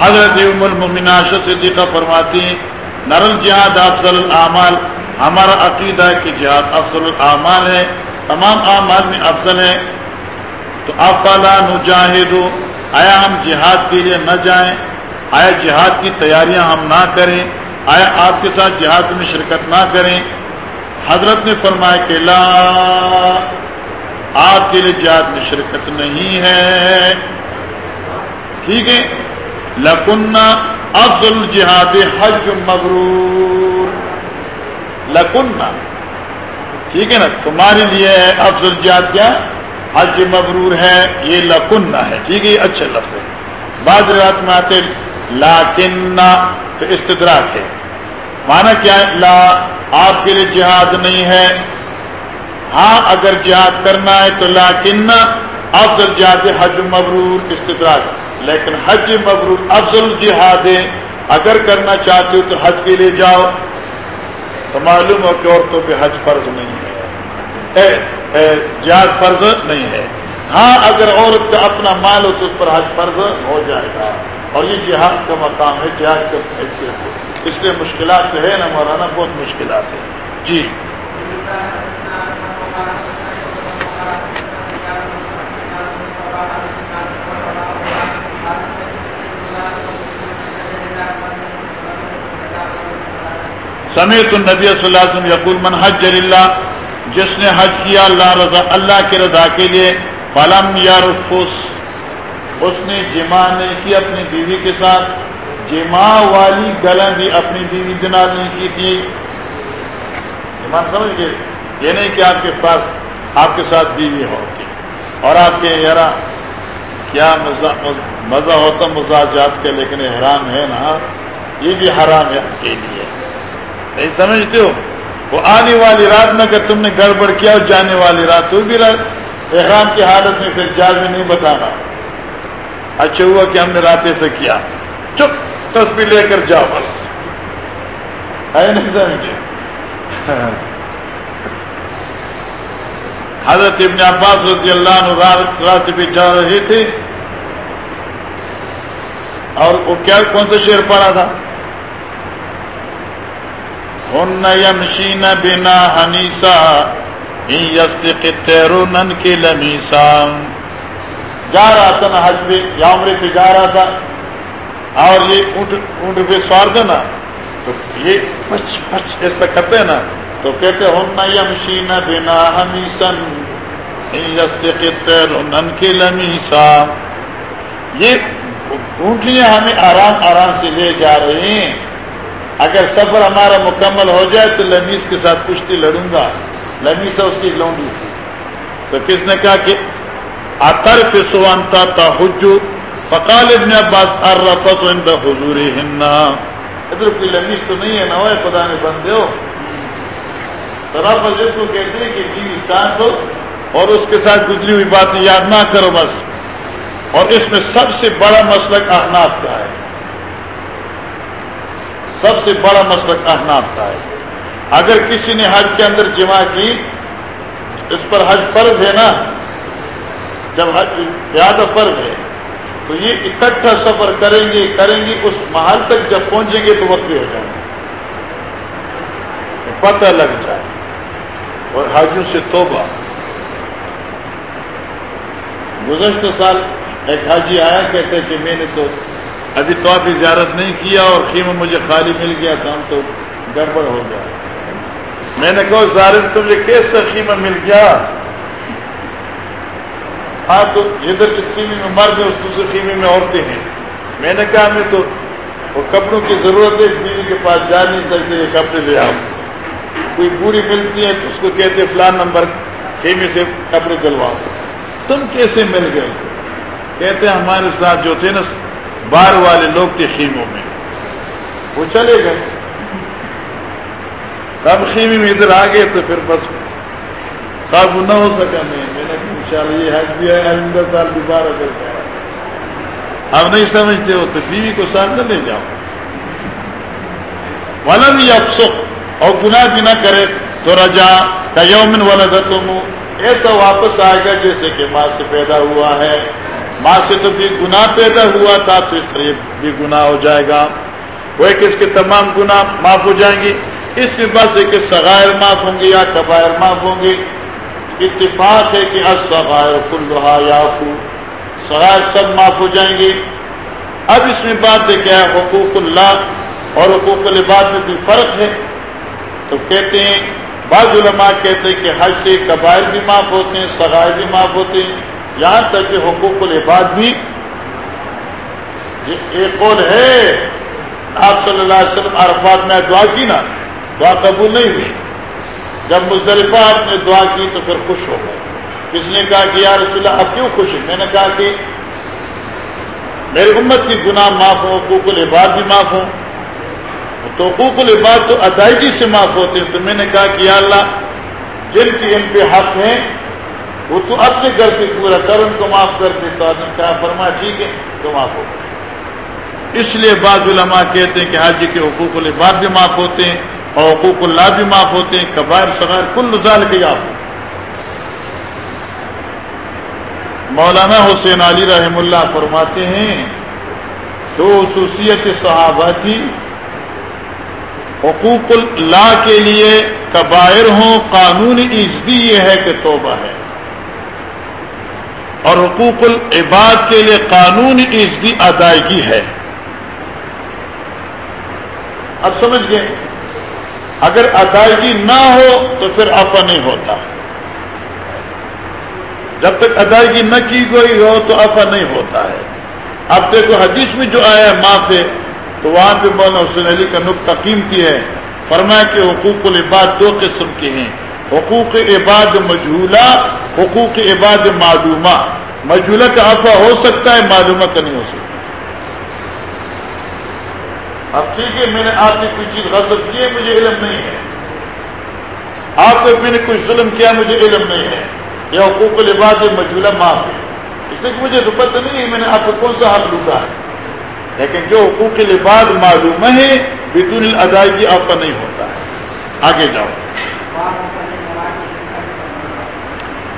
حضرت ام المؤمنہ صدیقہ فرماتی ہیں، نرل جہاد افضل الاعمال، ہمارا عقیدہ کہ جہاد افضل الاعمال ہے، تمام اعمال میں افضل ہے۔ تو افلا نجاہد آیا ہم جہاد کے لیے نہ جائیں، آیا جہاد کی تیاریاں ہم نہ کریں، آیا آپ کے ساتھ جہاد میں شرکت نہ کریں۔ حضرت نے فرمایا کہ لا، آپ کے لیے جہاد میں شرکت نہیں ہے۔ ٹھیک ہے؟ لکن افضل جہاد حج مبرور لکن ٹھیک ہے نا؟ تمہارے لیے افضل جہاد کیا؟ حج مبرور ہے، یہ لکن ہے، ٹھیک ہے؟ یہ اچھے لفظ ہے۔ بعض روایت میں آتے لاکن تو استدراک ہے۔ مانا کیا ہے؟ لا، آپ کے لیے جہاد نہیں ہے۔ ہاں اگر جہاد کرنا ہے تو لاکن افضل جہاد حج مبرور استدراک۔ لیکن حج مبرور افضل جہاد ہے۔ اگر کرنا چاہتے ہو تو حج کے لیے جاؤ۔ تو معلوم ہو کہ عورتوں پہ حج فرض نہیں ہے۔ جہاد فرض نہیں ہے۔ ہاں اگر عورت کا اپنا مال ہو تو اس پر حج فرض ہو جائے گا۔ اور یہ جہاد کا مقام ہے، جہاد کا اس لیے مشکلات تو ہے نا مولانا، بہت مشکلات ہے جی۔ سمیت النبی صلی اللہ علیہ وسلم یقول، من حج اللہ جس نے حج کیا اللہ رضا، اللہ کے رضا کے لیے، فلم یا اس نے جمع نہیں کی اپنی بیوی کے ساتھ، جمع والی گلا بھی اپنی بیوی دنا نہیں کی تھی۔ جمع سمجھ گئے؟ یہ نہیں کہ آپ کے پاس، آپ کے ساتھ بیوی ہوتی اور آپ کے یارا کیا مزہ ہوتا مزاجات کے، لیکن حرام ہے نا، یہ بھی حرام ہے آپ کے لیے۔ نہیں سمجھتے ہو؟ وہ آنے والی رات میں اگر تم نے گڑبڑ کیا اور جانے والی رات تو بھی احرام کی حالت میں پھر جال میں نہیں بتانا۔ اچھا ہوا کہ ہم نے رات سے کیا۔ چپ تصویر لے کر جاؤ بس۔ ہے نہیں سمجھے؟ حضرت ابن عباس رضی اللہ عنہ رات پہ جا رہے تھے۔ اور وہ کیا کون سا شعر پڑا تھا؟ ہن یمشین بنا حنیسا تیرون کے لمیسا جا رہا تھا نا حج پہ یا عمرے پہ جا رہا تھا اور یہ اونٹ اونٹ پہ سوار تھا نا۔ تو یہ پچ پچ ایسا کرتے نا۔ تو کہتے ہن یمشین بنا حنیسن تیرون کے لمیسا۔ یہ اونٹیاں ہمیں آرام آرام سے لے جا رہے ہیں۔ اگر سفر ہمارا مکمل ہو جائے تو لمیز کے ساتھ کشتی لڑوں گا۔ لمیز اس کی لونڈی۔ تھی تو کس نے کہا کہ اتر فسوانتا تا حجو فقال ابن عباس ارفت عند حضور ہننا ادھر کوئی لمیز تو نہیں ہے نہ ہوئے خدا نے بندے ہو۔ جس کو کہتے ہیں کہ بیوی ساتھ ہو اور اس کے ساتھ گزری ہوئی باتیں یاد نہ کرو بس۔ اور اس میں سب سے بڑا مسلک احناف کا ہے۔ سب سے بڑا مسلک احناف کا ہے اگر کسی نے حج کے اندر جمع کی، اس پر حج فرض ہے نا؟ جب حج زیادہ فرض ہے، تو یہ اکٹھا سفر کریں گے کریں گے، اس محل تک جب پہنچیں گے تو وقت بھی ہو جائے۔ گا پتہ لگ جائے۔ اور حاجوں سے توبہ۔ گزشتہ سال ایک حاجی آیا، کہتے کہ میں نے تو ابھی تو آپ زیارت نہیں کیا اور خیمہ مجھے خالی مل گیا تھا ہم تو گڑبڑ ہو گیا۔ میں نے کہا زارد تمہیں کیسا خیمہ مل گیا؟ ہاں تو ادھر اس خیمے میں مرد ہے اس دوسرے خیمے میں عورتیں ہیں۔ میں نے کہا، ہمیں تو وہ کپڑوں کی ضرورت ہے بیوی کے پاس جا نہیں سکتے، یہ کپڑے لے آؤ۔ کوئی بوڑھی ملتی ہے تو اس کو کہتے فلان نمبر خیمے سے کپڑے دلواؤ۔ تم کیسے مل گئے؟ کہتے ہمارے ساتھ جو تھے نا باہر والے لوگ تھے خیموں میں۔ وہ چلے گئے۔ تب خیمے میں ادھر آ گئے تو پھر بس قابو نہ ہو سکا۔ میں میں نے ان شاء اللہ یہ حج بھی ہے، آئندہ سال دوبارہ کرتا اب نہیں سمجھتے ہو تو بیوی کو ساتھ نہ لے جاؤ۔ والا بھی اور گناہ بھی نہ کرے۔ تو رجا کا یومن والا ایسا واپس آئے گا جیسے کہ ماں سے پیدا ہوا ہے۔ ماں سے تو بھی گناہ پیدا ہوا تھا، تو اس طرح بھی گناہ ہو جائے گا۔ وہ کہ اس کے تمام گناہ معاف ہو جائیں گے۔ اس میں بس ہے کہ سغائر معاف ہوں گے یا قبائر معاف ہوں گے۔ اتفاق ہے کہ اصغائر کلحا یافو سغائر سب معاف ہو جائیں گے۔ اب اس میں بات ہے کیا حقوق اللہ اور حقوق العباد میں کوئی فرق ہے۔ تو کہتے ہیں، بعض علماء کہتے ہیں کہ حج سے قبائل بھی معاف ہوتے ہیں سغائر بھی معاف ہوتے ہیں۔ یہاں تک کہ حقوق العباد بھی ایک قول ہے۔ آپ صلی اللہ علیہ وسلم عرفات میں دعا کی نا، دعا قبول نہیں ہوئی۔ جب مزدلفہ آپ نے دعا کی تو پھر خوش ہو گئے۔ کس نے کہا کہ یا رسول اللہ اب کیوں خوش ہے میں نے کہا کہ میری امت کی گناہ معاف ہو حقوق العباد بھی معاف ہوں۔ تو حقوق العباد تو ادائیگی سے معاف ہوتے ہیں۔ تو میں نے کہا کہ یا اللہ، جن کی ان پہ حق ہیں وہ تو اپنے گھر سے پورا کر ان کو معاف کر دے تو فرما ٹھیک ہے، تو معاف ہو اس لیے بعض علماء کہتے ہیں کہ حاجی کے حقوق العباد بھی معاف ہوتے ہیں اور حقوق اللہ بھی معاف ہوتے ہیں قبائل سغیر کل نظال کے آپ۔ مولانا حسین علی رحم اللہ فرماتے ہیں تو خصوصیت صحابہ تھی، حقوق اللہ کے لیے کبائر ہوں، قانون عزدی یہ ہے کہ توبہ ہے۔ اور حقوق العباد کے لیے قانون عزدی ادائیگی ہے۔ اب سمجھ گئے اگر ادائیگی نہ ہو تو پھر افا نہیں ہوتا۔ جب تک ادائیگی نہ کی گئی ہو تو افا نہیں ہوتا ہے۔ اب دیکھو، حدیث میں جو آیا ہے معاف ہے تو وہاں پہ مولانا حسین علی کا نقطہ قیمتی ہے۔ فرمایا کہ حقوق العباد دو قسم کے ہیں۔ حقوق عباد مجھولہ حقوق عباد معلومہ مجھولہ کا افوا ہو سکتا ہے معلومہ کا نہیں ہو سکتا. اب ٹھیک ہے، میں نے آپ نے کوئی چیز غصب کی ہے، مجھے علم نہیں ہے. آپ کو میں نے کوئی ظلم کیا، مجھے علم نہیں ہے. یہ حقوق العباد مجھولہ معاف ہے. اس لیے کہ مجھے رپت نہیں ہے، میں نے آپ کو کون سا حق لوٹا ہے؟ لیکن جو حقوق العباد معلوم ہے بدون ادائیگی آپ کا نہیں ہوتا ہے. آگے جاؤ.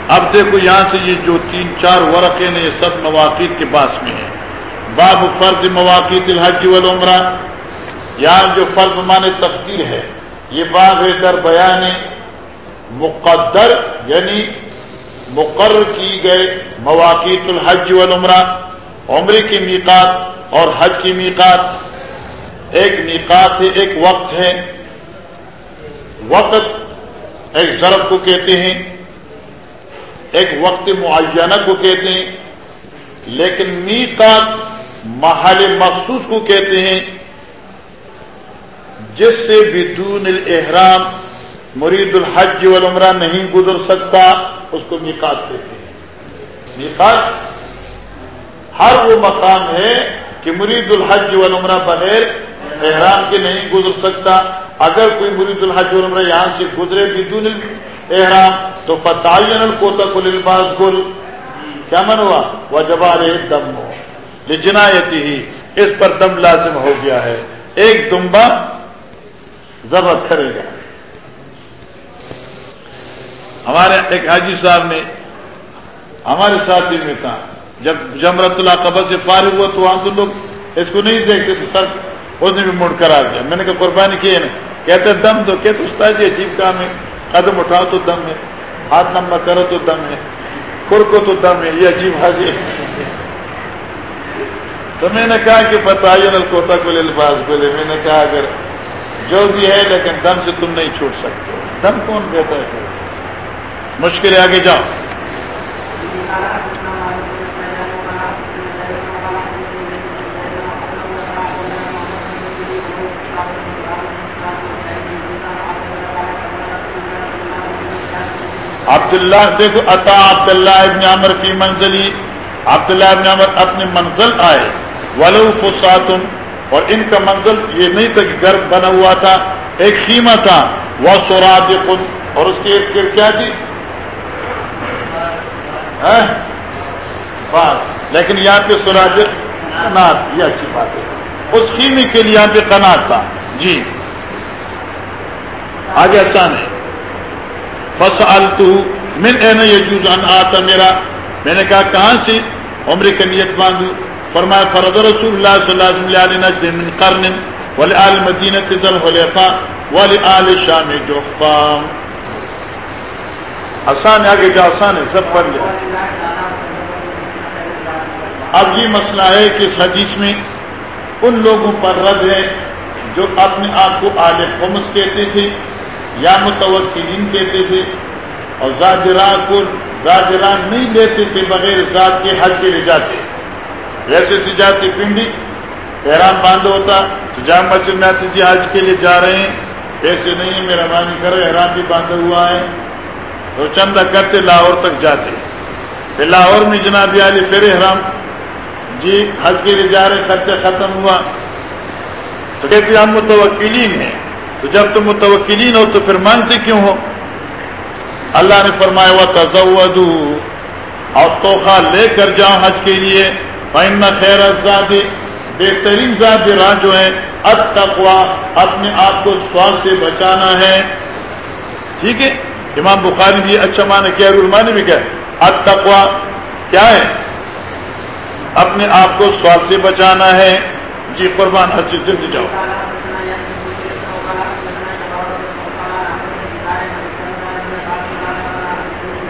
اب دیکھو یہاں سے یہ جو تین چار ورقے ہیں، یہ سب مواقع کے پاس میں ہیں۔ باب فرض مواقع الحج والعمرہ۔ یہاں جو فرض مانے تفکیر ہے، یہ باب ہے در بیان مقدر یعنی مقرر کی گئے مواقع الحج والعمرہ، عمرے کی میقات اور حج کی میقات۔ ایک میقات ہے، ایک وقت ہے۔ وقت ایک ضرب کو کہتے ہیں۔ ایک وقت معینہ کو کہتے ہیں، لیکن میقات محل مخصوص کو کہتے ہیں، جس سے بدون الاحرام مرید الحج والعمرہ نہیں گزر سکتا، اس کو میقات کہتے ہیں۔ میقات ہر وہ مقام ہے کہ مرید الحج والعمرہ بغیر احرام کے نہیں گزر سکتا۔ اگر کوئی مرید الحج والعمرہ یہاں سے گزرے بدون احرام، تو فتعین القوتا کل الباس گل۔ کیا من ہوا؟ وجبار دم ہو جنایتی ہی۔ اس پر دم لازم ہو گیا ہے۔ ایک دمبا ضبط کرے گا۔ ہمارے ایک حاجی صاحب نے ہمارے ساتھی میں تھا جب جمرت اللہ قبر سے فارغ ہوا تو وہاں تو لوگ اس کو نہیں دیکھتے، تو سر اس نے بھی مڑ کر آ گیا۔ میں نے کہا، قربانی کی ہے نا؟ کہتے دم تو کہتے استاد جی عجیب کام ہے۔ قدم اٹھاؤ تو دم ہے، ہاتھ لمبا کرو تو دم ہے کور کو تو دم ہے، یہ عجیب حاضر تو میں نے کہا کہ بتائیے الکوتا کو لباس بولے۔ میں نے کہا، اگر جو بھی ہے، لیکن دم سے تم نہیں چھوٹ سکتے۔ دم کون کہتا ہے؟ مشکل آگے جاؤ۔ عبداللہ دیکھو عطا عبداللہ ابن عمر کی منزلی۔ عبداللہ ابن عمر اپنی منزل آئے۔ ولو فساتم، اور ان کا منزل یہ نہیں تھا کہ گھر بنا ہوا تھا، ایک خیمہ تھا۔ وہ سوراد اور اس کی ایک کیا تھی؟ ہاں؟ لیکن یہاں پہ سوراج کنات یہ اچھی بات ہے۔ اس خیمے کے لیے یہاں پہ کنات تھا۔ جی۔ آگے آسان ہے۔ بس من این یجوز ان آتا میرا میں نے کہا، کہاں سے؟ عمر کی نیت باندھو۔ فرمایا فرد رسول اللہ صلی اللہ علیہ وسلم من قرن ولی آل مدینہ ذل حلیفہ ولی شام جوفا آسان ہے، آگے جا، آسان ہے، سب پڑھ لیا اب یہ مسئلہ ہے کہ اس حدیث میں ان لوگوں پر رد ہے جو اپنے آپ کو آل خمس کہتے تھے۔ یا متوقعین کہتے تھے اور زاجران کو زاجران نہیں لیتے تھے بغیر ذات کے حج کے لے جاتے۔ ویسے سے جاتے پنڈی، احرام باندھ ہوتا، تو جامع مسجد میں آتے جی حج کے لیے جا رہے ہیں۔ ایسے نہیں میرا مانی کرو، احرام بھی باندھا ہوا ہے۔ تو چندہ کرتے لاہور تک جاتے۔ پھر لاہور میں جناب علی پھر احرام۔ جی حج کے لیے جا رہے، خرچہ ختم ہوا۔ تو کہتے ہم متوکلین ہیں۔ تو جب تم متوکلین ہو تو پھر مانتے کیوں ہو؟ اللہ نے فرمایا ہوا تزودو اور توخا لے کر جاؤ حج کے لیے۔ خیر ازادی بہترین ذات راہ جو ہے اب تقوا اپنے آپ کو سوال سے بچانا ہے۔ ٹھیک ہے؟ امام بخاری بھی اچھا مانا کیا رولمانی بھی کیا۔ اب تقوا کیا ہے؟ اپنے آپ کو سوال سے بچانا ہے۔ جی قربان ہر چیز جلدی جاؤ۔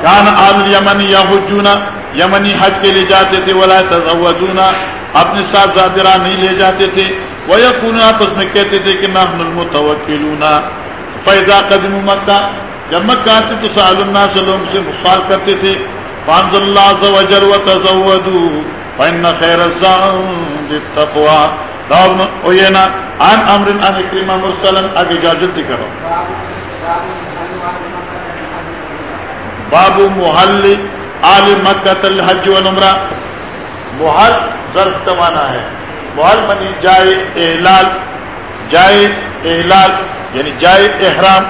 کان عال یمن یا حجونا، یمنی حج کے لیے جاتے تھے، ولا تزودونا، اپنے ساتھ زادرا نہیں لے جاتے تھے۔ وہ یقون آپس میں کہتے تھے کہ نحن المتوکلون۔ فیضا قدم مکہ، جب مکہ آتے تو سال اللہ سے لوگ سے سوال کرتے تھے۔ فانز اللہ عز و وجل و تزودو فإن خیر الزام التقوى دعونا اوینا عن امر ان اکریم مرسلا، آگے جا جلدی کرو۔ باب محل آل مکہ الحج والعمرہ۔ محل ظرف توانا ہے۔ محل منی جائے احلال جائے احلال یعنی جائے احرام۔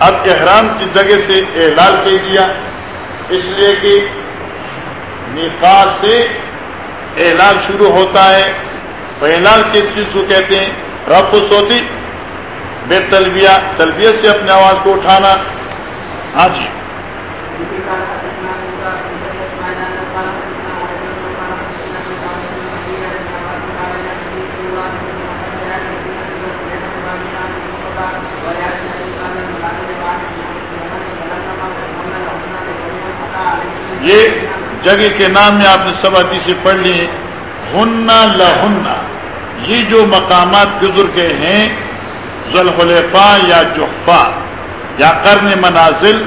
اب احرام کی جگہ سے احلال کہہ دیا اس لیے کہ نکاح سے احلال شروع ہوتا ہے۔ احلال کس چیز کو کہتے ہیں؟ رب سوتی بے تلبیہ تلبیت سے اپنے آواز کو اٹھانا۔ ہاں جی۔ یہ جگہ کے نام میں آپ نے سب حدیثیں پڑھ لی ہننا لہنا۔ یہ جو مقامات گزر گئے ہیں ذوالحلیفا یا جوفا یا کرن منازل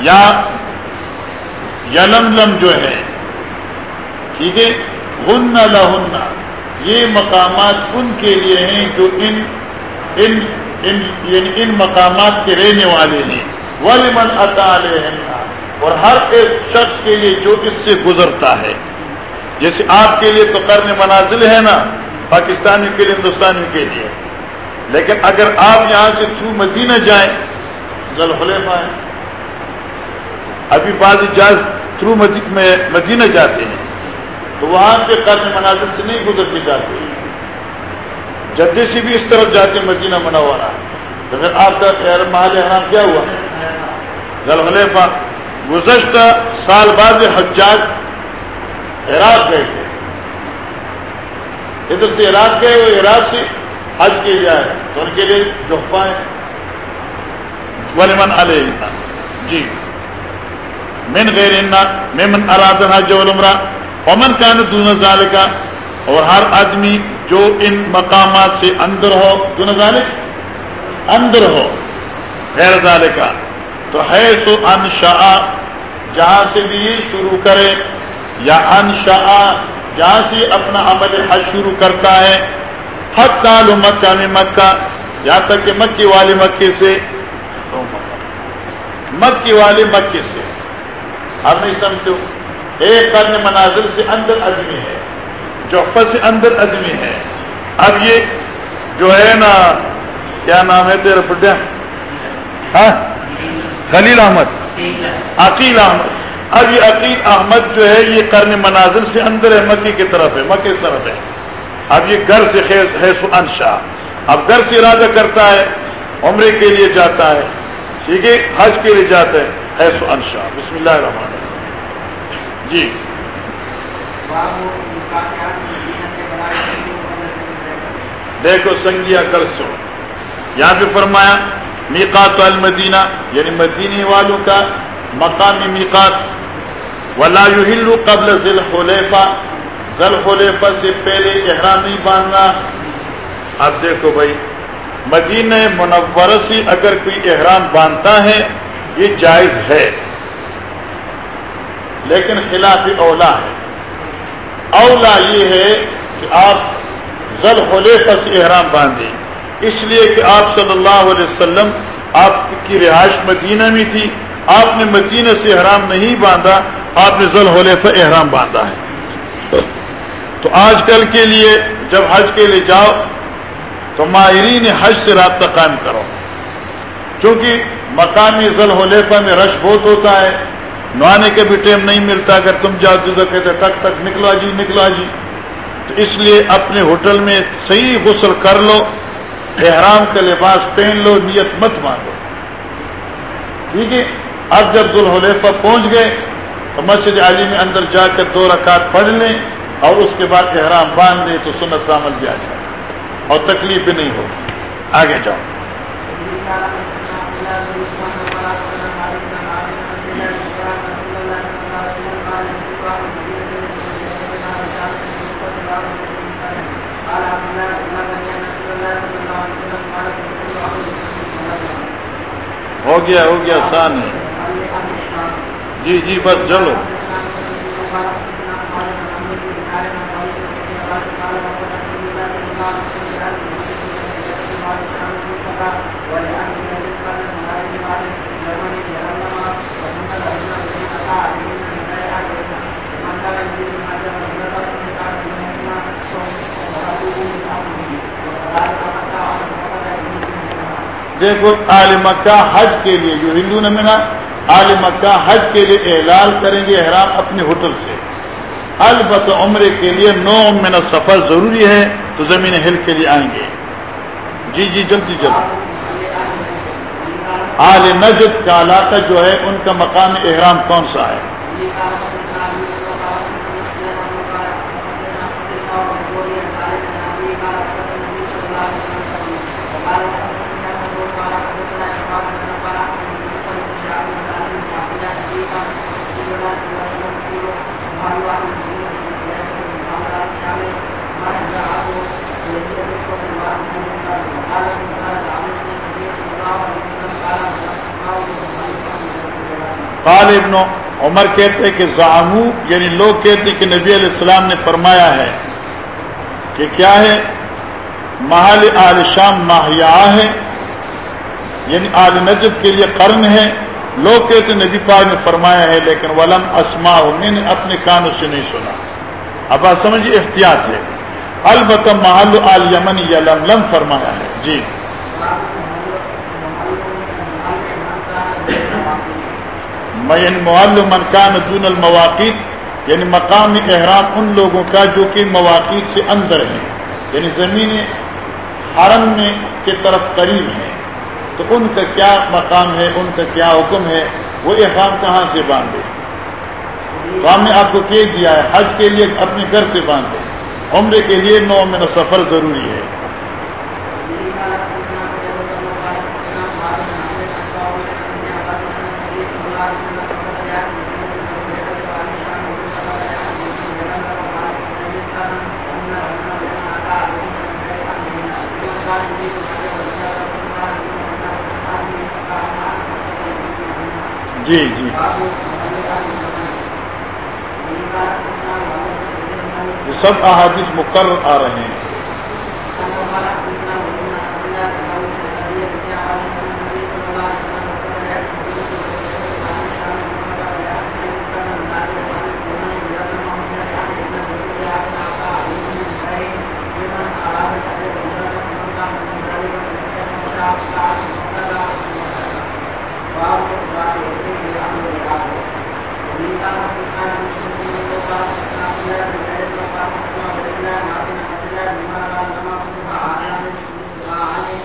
یا یلم لم جو ہے، ٹھیک ہے؟ ہن لہنا یہ مقامات ان کے لیے ہیں جو ان ان ان یعنی ان مقامات کے رہنے والے ہیں۔ ولیمن عطا علیہ اور ہر ایک شخص کے لیے جو اس سے گزرتا ہے۔ جیسے آپ کے لیے تو کرنے منازل ہے نا پاکستانیوں کے لیے ہندوستانیوں کے لیے۔ لیکن اگر آپ یہاں سے تھرو مدینہ جائیں ذلفلے ابھی بعض جاز تھرو میں مدینہ جاتے ہیں۔ تو وہاں کے قرن مناظر سے نہیں گزر کے جاتے۔ جدے سے بھی اس طرف جاتے مدینہ منا ہوا رہا تو پھر آپ کا خیر محل حرام کیا ہوا؟ ذلفلیفا گزشتہ سال بعد حجاج عراق گئے تھے۔ ادھر سے عراق گئے وہ عراق سے حج کے لیے آئے تو ان کے لیے جوفا ہے۔ ولمن علیہ جی. من غیر ممن اراد حج والعمرہ، ومن کان دون ذالکا اور ہر آدمی جو ان مقامات سے اندر ہو، دون ذالک؟ اندر ہو، غیر ذالکا تو ہے سو انشاء، جہاں سے بھی شروع کرے، یا انشاء، جہاں سے اپنا عمل حج شروع کرتا ہے حد تال مکہ میں مکہ، یہاں تک کہ مکی والے مکے سے مکی والے مکے سے۔ ہم نہیں سمجھو ایک کرنے مناظر سے اندر ادمی ہے۔ جوفا سے اندر ادمی ہے۔ اب یہ جو ہے نا، کیا نام ہے تیرا بڈیا ہاں؟ خلیل احمد۔ عقیل احمد۔ اب یہ عقیل احمد جو ہے، یہ کرنے مناظر سے اندر ہے، مکی کی طرف ہے، مکی کی طرف ہے۔ اب یہ گھر سے ہے سو انشا اب گھر سے ارادہ کرتا ہے، عمرے کے لیے جاتا ہے۔ ٹھیک ہے حج کے لیے جاتا ہے ہے سو انشا بسم اللہ الرحمن جی۔ دیکھو، سنگیا کر سو۔ یہاں پہ فرمایا، میقات المدینہ یعنی مدینی والوں کا مقامی میقات۔ ولا یحل قبل ذل خلیفہ ذل خلیفہ سے پہلے احرام نہیں باندھنا۔ اب دیکھو بھائی مدینہ منورہ سے اگر کوئی احرام باندھتا ہے، یہ جائز ہے۔ لیکن خلاف اولا ہے۔ اولا یہ ہے کہ آپ ذل خلیفہ سے احرام باندھیں۔ اس لیے کہ آپ صلی اللہ علیہ وسلم آپ کی رہائش مدینہ میں تھی۔ آپ نے مدینہ سے احرام نہیں باندھا، آپ نے ذل خلیفہ احرام باندھا ہے۔ تو آج کل کے لیے جب حج کے لیے جاؤ تو ماہرین حج سے رابطہ قائم کرو۔ کیونکہ مقامی ذل خلیفہ میں رش بہت ہوتا ہے نہانے کے بھی ٹائم نہیں ملتا، اگر تم جاؤ تو کہتے تک تک نکلا جی نکلا جی۔ تو اس لیے اپنے ہوٹل میں صحیح غسل کر لو، احرام کا لباس پہن لو، نیت مت مانگو۔ ٹھیک ہے؟ اب جب ذوالحلیفہ پہنچ گئے، تو مسجد علی میں اندر جا کر دو رکعت پڑھ لیں اور اس کے بعد احرام باندھ دیں تو سنت عمل بھی آ جائے۔ اور تکلیف بھی نہیں ہوگی آگے جاؤ۔ ہو گیا ہو گیا، آسان ہے۔ جی جی بس چلو دیکھو عال مکہ حج کے لیے جو ہندو نے منا عال مکہ حج کے لیے اعلان کریں گے احرام اپنے ہوٹل سے۔ البت عمرے کے لیے نو منا سفر ضروری ہے، تو زمین ہل کے لیے آئیں گے۔ جی جی جلدی جلدی۔ آل نجد کا علاقہ جو ہے، ان کا مقام احرام کون سا ہے؟ قال ابن عمر کہتے کہ زامو یعنی لوگ کہتے کہ نبی علیہ السلام نے فرمایا ہے کہ کیا ہے؟ محل آل شام ماہیا ہے یعنی آل نجب کے لیے قرن ہے۔ لوگ کہتے نبی پاک نے فرمایا ہے، لیکن ولم اسما میں نے اپنے کانوں سے نہیں سنا۔ اب آپ سمجھیے، احتیاط ہے۔ البتہ محل آل یمن یا لم لم فرمایا ہے۔ جی۔ یعنی معلوم کان دون المواقع یعنی مقام احرام ان لوگوں کا جو کہ مواقع سے اندر ہیں یعنی زمین حرم میں کی طرف قریب ہے تو ان کا کیا مقام ہے، ان کا کیا حکم ہے، وہ احرام کہاں سے باندھے؟ تو ہم نے آپ کو کہہ دیا ہے، حج کے لیے اپنے گھر سے باندھے۔ عمرے کے لیے نو میں سفر ضروری ہے۔ جی جی۔ یہ سب احادیث مقرر آ رہے ہیں۔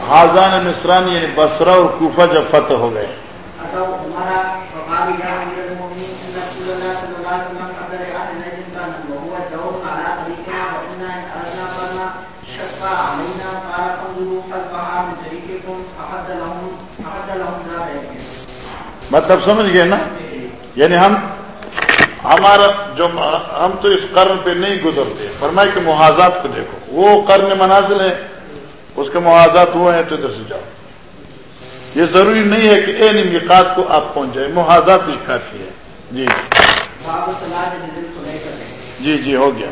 حاضان مصران یعنی بسرا اور کوفہ جب فتح ہو گئے۔ مطلب سمجھ گئے نا؟ یعنی ہم ہمارا جو ہم تو اس قرن پہ نہیں گزرتے فرمائے کہ محاذات کو دیکھو۔ وہ قرن منازل ہے اس کے محاذات ہوئے ہیں تو ادھر سے جاؤ۔ یہ ضروری نہیں ہے کہ این مقات کو آپ پہنچ جائے محاذات بھی کافی ہے جی۔ جی جی ہو گیا۔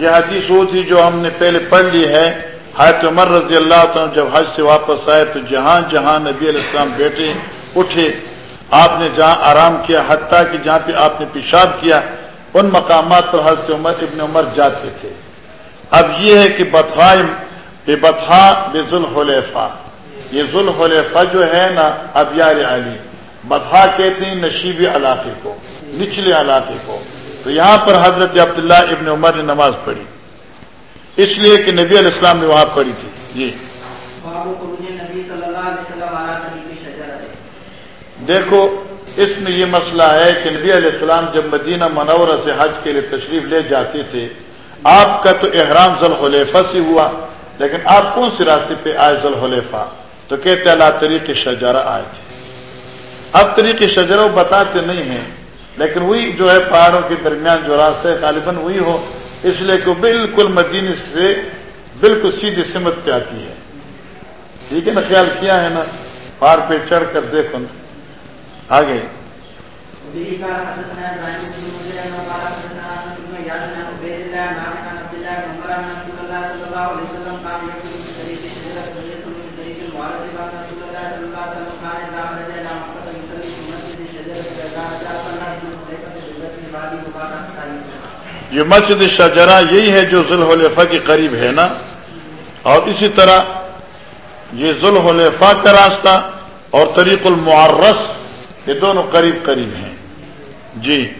یہ حدیث وہ تھی جو ہم نے پہلے پڑھ لی ہے، حضرت عمر رضی اللہ عنہ جب حج سے واپس آئے تو جہاں جہاں نبی علیہ السلام بیٹھے، اٹھے۔ آپ نے جہاں آرام کیا، حتیٰ کہ جہاں پہ آپ نے پیشاب کیا، ان مقامات پر حضرت عمر ابن عمر جاتے تھے۔ اب یہ ہے کہ بتھائم بے بتھا بے ذوالحلیفہ۔ یہ ذوالحلیفہ جو ہے نا اب یار علی۔ بتھا کہتے ہیں نشیبی علاقے کو، نچلے علاقے کو۔ تو یہاں پر حضرت عبداللہ ابن عمر نے نماز پڑھی۔ اس لیے کہ نبی علیہ السلام نے وہاں پڑھی تھی۔ جی دیکھو، اس میں یہ مسئلہ ہے کہ نبی علیہ السلام جب مدینہ منورہ سے حج کے لیے تشریف لے جاتے تھے، آپ کا تو احرام ذوالحلیفہ سے ہوا، لیکن آپ کون سے راستے پہ آئے ذوالحلیفہ تو کہتے اللہ طریق شجرہ آئے تھے۔ اب طریق شجرہ بتاتے نہیں ہیں۔ لیکن وہی جو ہے پہاڑوں کے درمیان جو راستہ ہے، غالباً وہی ہو۔ اس لیے کہ بالکل مدینہ سے بالکل سیدھی سمت پہ آتی ہے۔ ٹھیک ہے نا؟ خیال کیا ہے نا؟ پہاڑ پہ چڑھ کر دیکھو آگے۔ یہ مسجد شجرا یہی ہے جو ذوالحلیفہ کے قریب ہے نا؟ اور اسی طرح یہ ذوالحلیفہ کا راستہ اور طریق المعرس، یہ دونوں قریب قریب ہیں۔ جی۔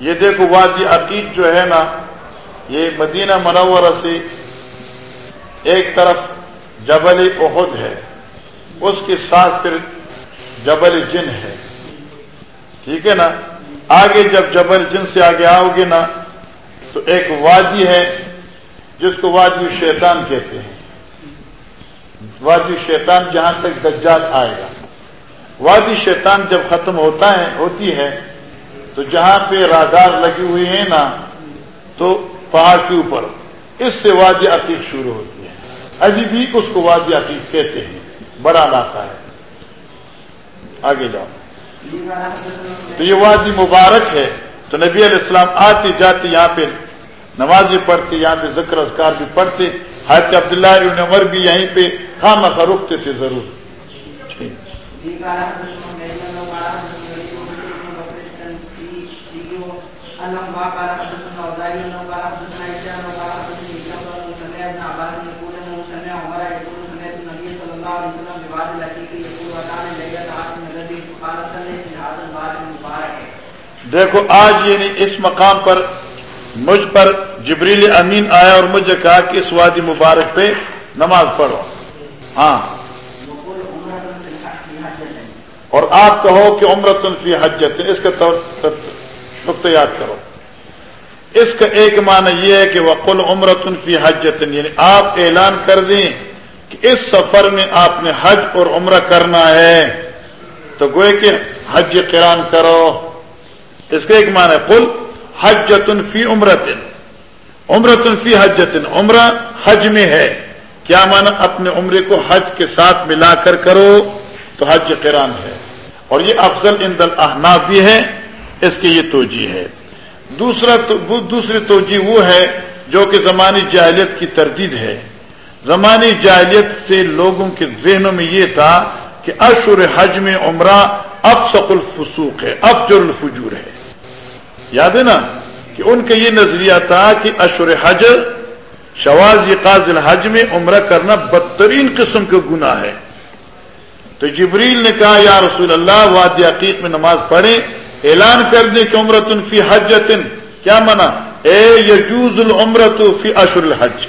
یہ دیکھو وادی عقیق جو ہے نا، یہ مدینہ منورہ سے ایک طرف جبل عہد ہے، اس کے ساتھ پھر جبل جن ہے۔ ٹھیک ہے نا؟ آگے جب جبل جن سے آگے آؤ گے نا، تو ایک وادی ہے جس کو وادی شیطان کہتے ہیں۔ وادی شیطان جہاں تک دجال آئے گا۔ وادی شیطان جب ختم ہوتا ہے، ہوتی ہے، تو جہاں پہ رادار لگی ہوئی ہے نا، تو پہاڑ کے اوپر۔ اس سے وادی عقیق شروع ہوتی ہے۔ ابھی بھی اس کو وادی عقیق کہتے ہیں۔ بڑا علاقہ ہے۔ آگے جاؤ۔ تو یہ وادی مبارک ہے تو نبی علیہ السلام آتے جاتے یہاں پہ، نمازیں پڑھتے یہاں پہ ذکر اذکار بھی پڑھتے۔ حضرت عبداللہ ابن عمر بھی یہیں پہ خام رکھتے تھے ضرور۔ دیکھو، آج یعنی اس مقام پر مجھ پر جبریل امین آیا اور مجھے کہا کہ اس وادی مبارک پہ نماز پڑھو۔ ہاں۔ اور آپ کہو کہ عمرت فی حجت، اس کا نقطہ یاد کرو۔ اس کا ایک معنی یہ ہے کہ وقل عمرت فی حجت یعنی آپ اعلان کر دیں کہ اس سفر میں آپ نے حج اور عمرہ کرنا ہے۔ تو گوئے کہ حج قران کرو۔ اس کا ایک معنی قل حجت فی عمرتن۔ عمرتن فی حجتن، عمرہ حج میں ہے۔ کیا مانا اپنے عمرے کو حج کے ساتھ ملا کر کرو تو حج قران ہے۔ اور یہ افضل ان دل بھی ہے، اس کی یہ توجہ ہے۔ دوسرا تو دوسری توجہ وہ ہے جو کہ زمانی جاہلیت کی تردید ہے۔ زمانی جاہلیت سے لوگوں کے ذہنوں میں یہ تھا کہ اشر حج میں عمرہ افسق الفسوق ہے، افجر الفجور ہے۔ یاد ہے نا کہ ان کا یہ نظریہ تھا کہ اشر حج، شواز قاض الحج میں عمرہ کرنا بدترین قسم کا گناہ ہے۔ تو جبریل نے کہا، یا رسول اللہ، وادی عقیق میں نماز پڑھیں، اعلان کر دیں کہ عمرت فی حجت کیا منع؟ اے یجوز العمرت فی اشر الحج۔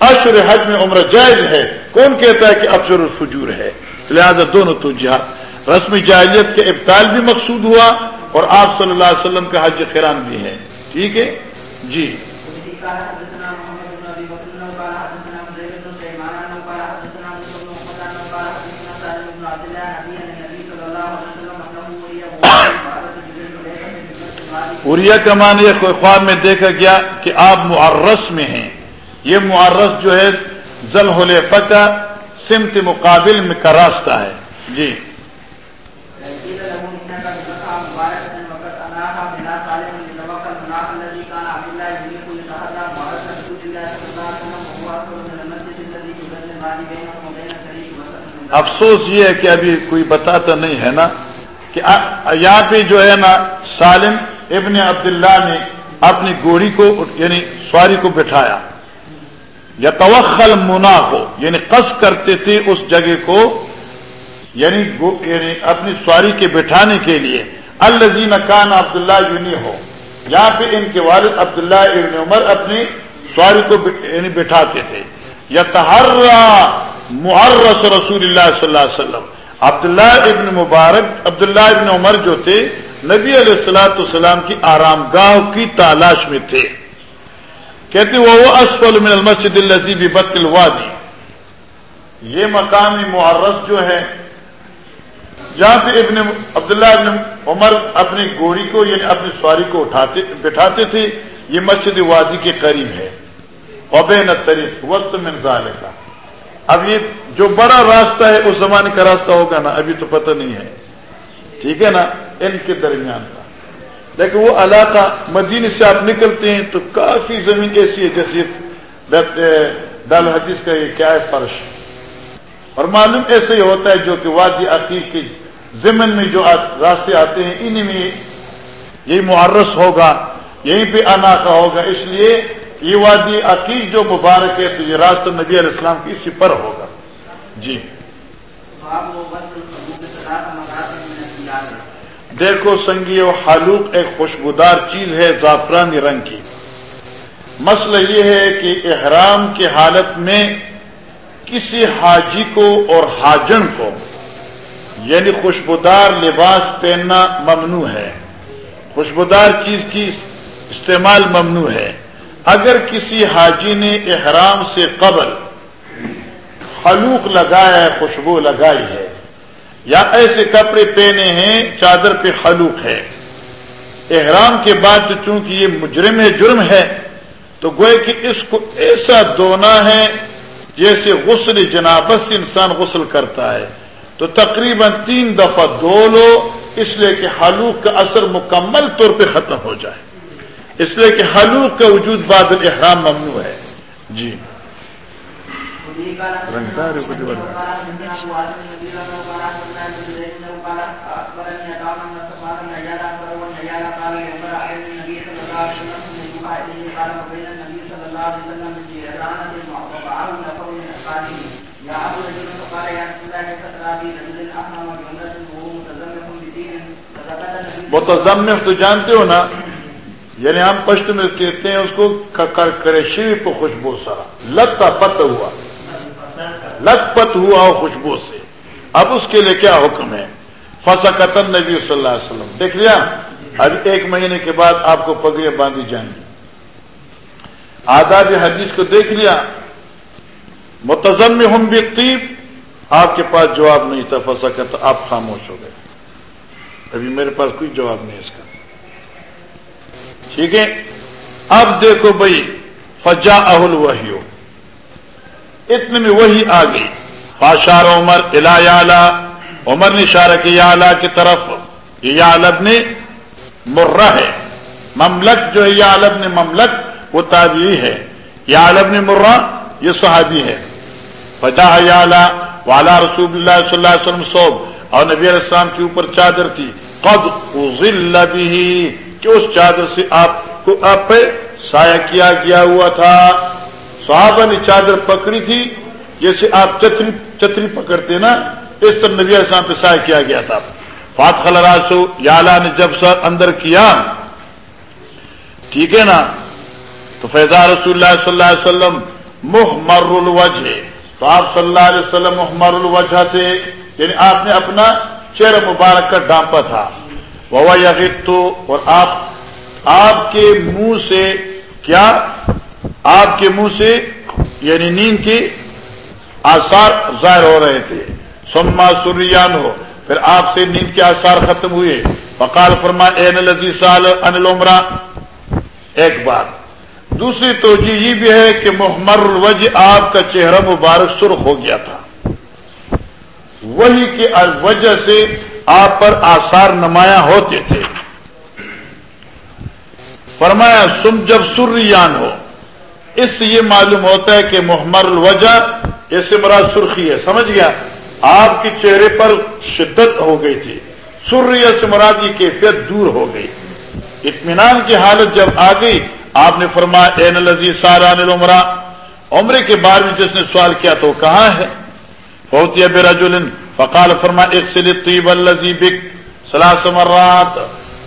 اشر حج میں عمر جائز ہے۔ کون کہتا ہے کہ افسر الفجور ہے؟ لہذا دونوں تو جہاد رسم جاہلیت کے ابتال بھی مقصود ہوا۔ اور آپ صلی اللہ علیہ وسلم کا حج خیران بھی ہے ٹھیک ہے؟ جی۔ اریا کا مان یہ خواب میں دیکھا گیا کہ آپ معرس میں ہیں۔ یہ معرس جو ہے ذل کا سمت مقابل میں کا راستہ ہے۔ جی۔ افسوس یہ ہے کہ ابھی کوئی بتاتا نہیں ہے نا کہ یہاں پہ جو ہے نا سالم ابن عبداللہ نے اپنی گوڑی کو یعنی سواری کو بٹھایا۔ یا توخل منا یعنی قص کرتے تھے اس جگہ کو یعنی یعنی اپنی سواری کے بٹھانے کے لیے۔ الزین کان عبداللہ یونی ہو یہاں پہ ان کے والد عبداللہ ابن عمر اپنی سواری کو یعنی بٹھاتے تھے۔ یا تہرا محرس رسول اللہ صلی اللہ علیہ وسلم۔ عبداللہ ابن مبارک، عبداللہ ابن عمر جو تھے، نبی علیہ السلاۃ السلام کی آرام گاہ کی تلاش میں تھے۔ کہتے وہ اسفل من المسجد الزیب بت الوادی یہ مقامی معرس جو ہے، جہاں پہ ابن عبداللہ ابن عمر اپنی گوڑی کو یعنی اپنی سواری کو اٹھاتے، بٹھاتے تھے، یہ مسجد وادی کے قریب ہے۔ ابین طریق وقت منظال کا اب یہ جو بڑا راستہ ہے اس زمانے کا راستہ ہوگا نا، ابھی تو پتہ نہیں ہے۔ ٹھیک ہے نا؟ ان کے درمیان کا لیکن وہ علاقہ مدینے سے آپ نکلتے ہیں تو کافی زمین ایسی ہے جیسے دال حدیث کا یہ کیا ہے فرش۔ اور معلوم ایسے ہی ہوتا ہے جو کہ وادی عقیق کی زمین میں جو راستے آتے ہیں انہیں میں یہی معرس ہوگا، یہیں پہ آنا ہوگا۔ اس لیے یہ وادی عقیق جو مبارک ہے تو یہ راستہ نبی علیہ السلام کی اسی پر ہوگا۔ جی۔ دیکھو سنگی و حالوق ایک خوشبودار چیز ہے، زعفرانی رنگ کی۔ مسئلہ یہ ہے کہ احرام کی حالت میں کسی حاجی کو اور حاجن کو یعنی خوشبودار لباس پہننا ممنوع ہے۔ خوشبودار چیز کی استعمال ممنوع ہے۔ اگر کسی حاجی نے احرام سے قبل حلوق لگایا ہے، خوشبو لگائی ہے، یا ایسے کپڑے پہنے ہیں، چادر پہ خلوق ہے۔ احرام کے بعد تو چونکہ یہ مجرم ہے، جرم ہے، تو گوئے کہ اس کو ایسا دھونا ہے جیسے غسل جنابت سے انسان غسل کرتا ہے۔ تو تقریباً تین دفعہ دھو لو، اس لیے کہ حلوق کا اثر مکمل طور پہ ختم ہو جائے۔ اس لیے کہ حلوق کا وجود بعد احرام ممنوع ہے۔ جی۔ متضمف تو جانتے ہو نا۔ یعنی ہم پشت میں کہتے ہیں اس کو کرشی کو خوشبو سرا۔ لت کا پت ہوا۔ لت پت ہوا ہو خوشبو سے۔ اب اس کے لیے کیا حکم ہے؟ فسا قطن نبی صلی اللہ علیہ وسلم۔ دیکھ لیا؟ اب ایک مہینے کے بعد آپ کو پگڑیاں باندھی جائیں گی۔ آزاد حدیث کو دیکھ لیا۔ متضم میں ہم بھی آپ کے پاس جواب نہیں تھا فسا تو آپ خاموش ہو گئے۔ ابھی میرے پاس کوئی جواب نہیں اس کا۔ ٹھیک ہے؟ اب دیکھو بھائی فجا اہل وہی اتنے میں وہی آ گئی۔ فاشار عمر الا عمر نے اشارہ کیا کی طرف۔ یہ ابن مرہ ہے۔ مملک جو ہے، یا الب نے مملک، وہ تابعی ہے۔ یا الب نے مرہ، یہ صحابی ہے۔ فجا والا رسول اللہ صلی اللہ علیہ وسلم صوب اور نبی علیہ السلام کے اوپر چادر تھی۔ قد بھی کہ اس چادر سے آپ کو آپ پہ سایہ کیا گیا ہوا تھا۔ صحابہ نے چادر پکڑی تھی، جیسے آپ چتری چتری پکڑتے نا، اس طرح نبی السلام پہ سایہ کیا گیا تھا۔ فاتح راسو یا نے جب سر اندر کیا، ٹھیک ہے نا؟ تو فیضا رسول اللہ صلی اللہ علیہ وسلم محمر الوجہ، تو آپ صلی اللہ علیہ وسلم محمر الوجہ تھے یعنی آپ نے اپنا چہرہ مبارک کا ڈانپا تھا۔ وہ تو اور آپ آپ کے منہ سے کیا، آپ کے منہ سے یعنی نیند کے آثار ظاہر ہو رہے تھے۔ سما سریان ہو پھر آپ سے نیند کے آثار ختم ہوئے۔ فقال فرما سال انل عمرہ ایک بات۔ دوسری توجہ یہ بھی ہے کہ محمر الوجہ آپ کا چہرہ مبارک سرخ ہو گیا تھا۔ وہی کی وجہ سے آپ پر آثار نمایاں ہوتے تھے۔ فرمایا، سم جب سریان ہو۔ اس سے یہ معلوم ہوتا ہے کہ محمر الوجہ ایسے مراد سرخی ہے۔ سمجھ گیا؟ آپ کے چہرے پر شدت ہو گئی تھی۔ سریہ سے مراد یہ کیفیت دور ہو گئی۔ اطمینان کی حالت جب آ گئی، آپ نے فرمایا این الزی سارا عمرہ۔ عمرے کے بارے میں جس نے سوال کیا تو کہاں ہے؟ فوتی برجل فقال فرما ایک سے طیب الزی بک۔ سلاس مرات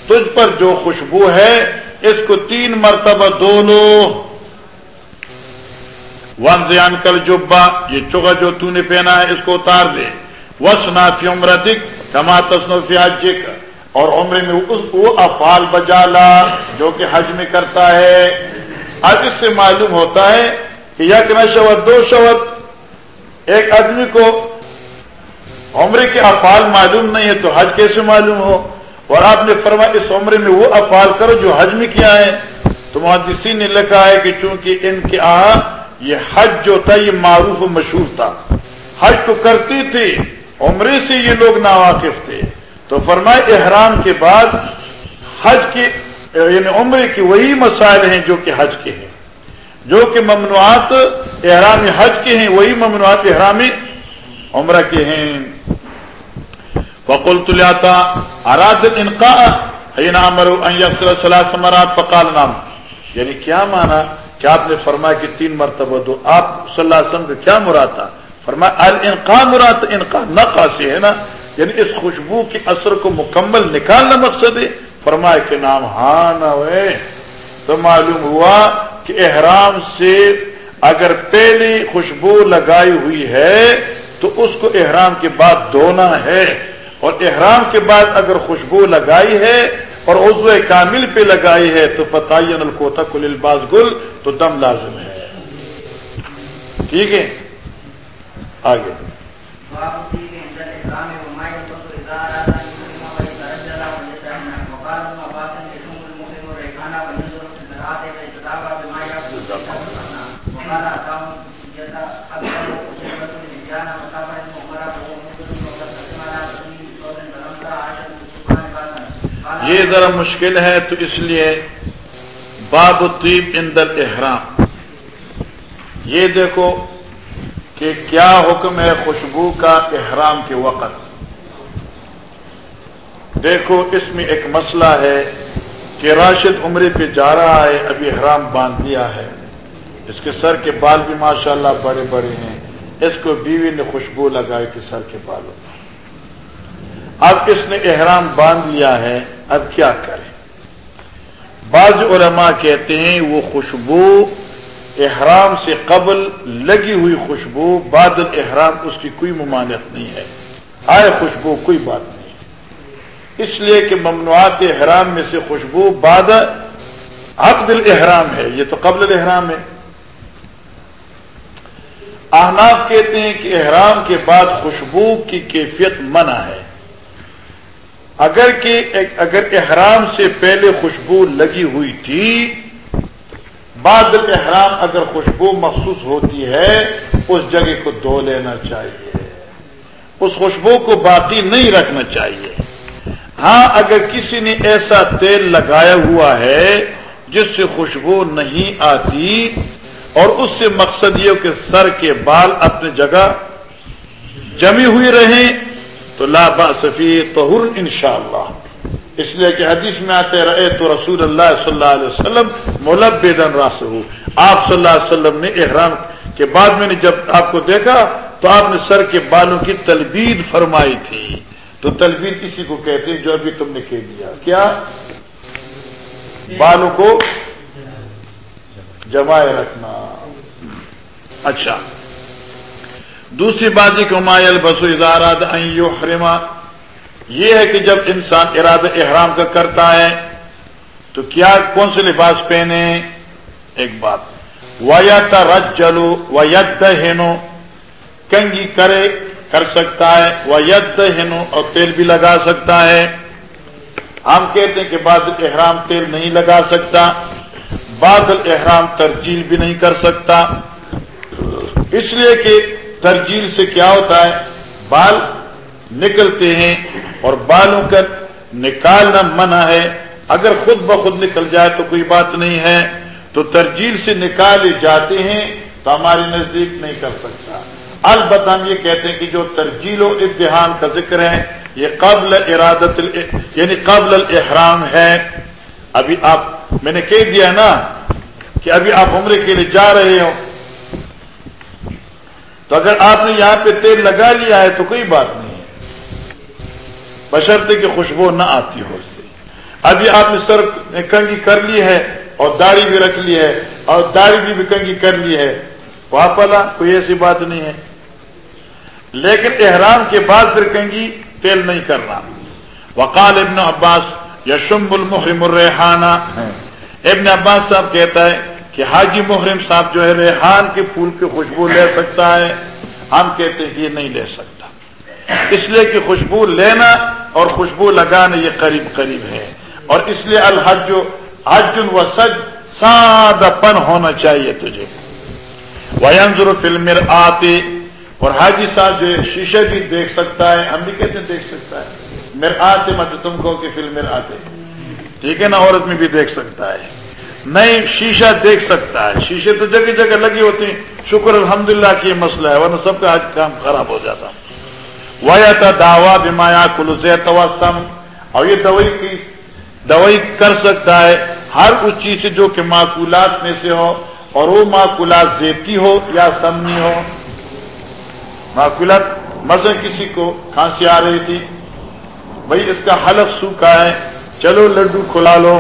تجھ پر جو خوشبو ہے، اس کو تین مرتبہ دو لو۔ ون زیان کل جبا یہ چگا جو تو نے پہنا ہے، اس کو اتار دے۔ وسنا فی عمرتک کما تسنو فی حجک۔ اور عمرے میں وہ افعال بجالا جو کہ حج میں کرتا ہے۔ اب اس سے معلوم ہوتا ہے کہ یک نہ شوت دو شوت ایک آدمی کو عمرے کے افعال معلوم نہیں ہے تو حج کیسے معلوم ہو؟ اور آپ نے فرما اس عمرے میں وہ افعال کرو جو حج میں کیا ہے تو محدثی نے لکھا ہے کہ چونکہ ان کے آ یہ حج جو تھا، یہ معروف و مشہور تھا۔ حج تو کرتی تھی، عمرے سے یہ لوگ ناواقف تھے۔ تو فرمائے احرام کے بعد حج کے یعنی عمرے کے وہی مسائل ہیں جو کہ حج کے ہیں۔ جو کہ ممنوعات احرام حج کے ہیں، وہی ممنوعات احرام عمرہ کے ہیں۔ وقل تلیاتا اراد انقا مرات، فقال نام یعنی کیا مانا کہ آپ نے فرمایا کہ تین مرتبہ دو؟ آپ صلی اللہ علیہ وسلم کا کیا مراد تھا؟ فرمایا الانقا مراد انقا نقا سے ہے نا؟ یعنی اس خوشبو کے اثر کو مکمل نکالنا مقصد ہے۔ فرمائے کے نام ہاں نہ ہوئے۔ تو معلوم ہوا کہ احرام سے اگر پہلی خوشبو لگائی ہوئی ہے، تو اس کو احرام کے بعد دھونا ہے۔ اور احرام کے بعد اگر خوشبو لگائی ہے اور عضو کامل پہ لگائی ہے تو پتائین الکوتا کل الباز گل تو دم لازم ہے۔ ٹھیک ہے؟ آگے۔ یہ ذرا مشکل ہے تو اس لیے باب طیب اندر احرام یہ دیکھو کہ کیا حکم ہے خوشبو کا احرام کے وقت۔ دیکھو اس میں ایک مسئلہ ہے کہ راشد عمرے پہ جا رہا ہے، ابھی احرام باندھ دیا ہے۔ اس کے سر کے بال بھی ماشاءاللہ بڑے بڑے ہیں۔ اس کو بیوی نے خوشبو لگائی تھی سر کے بالوں۔ اب اس نے احرام باندھ لیا ہے۔ اب کیا کریں؟ بعض علماء کہتے ہیں وہ خوشبو احرام سے قبل لگی ہوئی خوشبو، بعد احرام اس کی کوئی ممانعت نہیں ہے۔ آئے خوشبو، کوئی بات نہیں۔ اس لیے کہ ممنوعات احرام میں سے خوشبو بعد عقد احرام ہے، یہ تو قبل احرام ہے۔ احناف کہتے ہیں کہ احرام کے بعد خوشبو کی کیفیت منع ہے۔ اگر کہ اگر احرام سے پہلے خوشبو لگی ہوئی تھی، بعد احرام اگر خوشبو مخصوص ہوتی ہے، اس جگہ کو دھو لینا چاہیے۔ اس خوشبو کو باقی نہیں رکھنا چاہیے۔ ہاں اگر کسی نے ایسا تیل لگایا ہوا ہے جس سے خوشبو نہیں آتی، اور اس سے مقصد یہ کہ سر کے بال اپنی جگہ جمی ہوئی رہیں تو لا صفی تو ان شاء اللہ اس لیے کہ حدیث میں آتے رہے تو رسول اللہ صلی اللہ علیہ وسلم مولب راس ہو آپ صلی اللہ علیہ وسلم نے احرام کے بعد میں نے جب آپ کو دیکھا، تو آپ نے سر کے بالوں کی تلبید فرمائی تھی۔ تو تلوین کسی کو کہتے ہیں جو ابھی تم نے کہہ دیا۔ کیا؟ بالوں کو جمائے رکھنا۔ اچھا۔ دوسری بات یہ کہ مایل بسو حرما یہ ہے کہ جب انسان ارادہ احرام کا کرتا ہے، تو کیا کون سے لباس پہنے؟ ایک بات ویت رج جلو ویت ہینو کنگی کرے، کر سکتا ہے ویت ہینو اور تیل بھی لگا سکتا ہے۔ ہم کہتے ہیں کہ بادل احرام تیل نہیں لگا سکتا بادل احرام ترجیل بھی نہیں کر سکتا۔ اس لیے کہ ترجیل سے کیا ہوتا ہے؟ بال نکلتے ہیں اور بالوں کا نکالنا منع ہے۔ اگر خود بخود نکل جائے تو کوئی بات نہیں ہے۔ تو ترجیل سے نکالے جاتے ہیں تو ہمارے نزدیک نہیں کر سکتا۔ البتہ ہم یہ کہتے ہیں کہ جو ترجیل و ابتحان کا ذکر ہے، یہ قبل ارادت یعنی قبل الاحرام ہے۔ ابھی آپ میں نے کہہ دیا نا کہ ابھی آپ عمرے کے لیے جا رہے ہو تو اگر آپ نے یہاں پہ تیل لگا لیا ہے تو کوئی بات نہیں ہے۔ بشرطے کی خوشبو نہ آتی ہو اس سے۔ ابھی آپ نے سر کنگی کر لی ہے اور داڑھی بھی رکھ لی ہے اور داڑھی بھی کنگی کر لی ہے۔ وہاں پلا کوئی ایسی بات نہیں ہے۔ لیکن احرام کے بعد پھر کنگی تیل نہیں کرنا۔ وقال ابن عباس، یشم المحرم الریحانہ۔ ابن عباس صاحب کہتا ہے کہ حاجی محرم صاحب جو ہے ریحان کے پھول کی خوشبو لے سکتا ہے، ہم کہتے ہیں یہ نہیں لے سکتا۔ اس لیے کہ خوشبو لینا اور خوشبو لگانا یہ قریب قریب ہے۔ اور اس لیے الحج، حج و سج سادہ پن ہونا چاہیے تجھے۔ وینظر فلم آتے اور حاجی صاحب جو شیشے بھی دیکھ سکتا ہے، ہم بھی کہتے ہیں دیکھ سکتا ہے۔ مر آتے مت تم کو کہ فلم آتے ٹھیک ہے نا، عورت میں بھی دیکھ سکتا ہے۔ نہیں، شیشہ دیکھ سکتا ہے۔ شیشے تو جگہ جگہ لگی ہوتی ہیں۔ شکر الحمدللہ کی یہ مسئلہ ہے، ورنہ سب کا آج کام خراب ہو جاتا۔ وہ تھا دعوا بیمایا کلوز اور یہ دوائی کی دوائی کر سکتا ہے ہر اس چیز سے جو کہ معقولات میں سے ہو، اور وہ معقولات زیتی ہو یا سمنی ہو۔ معقولات مزے کسی کو کھانسی آ رہی تھی، بھائی اس کا حلق سوکھا ہے، چلو لڈو کھلا لو۔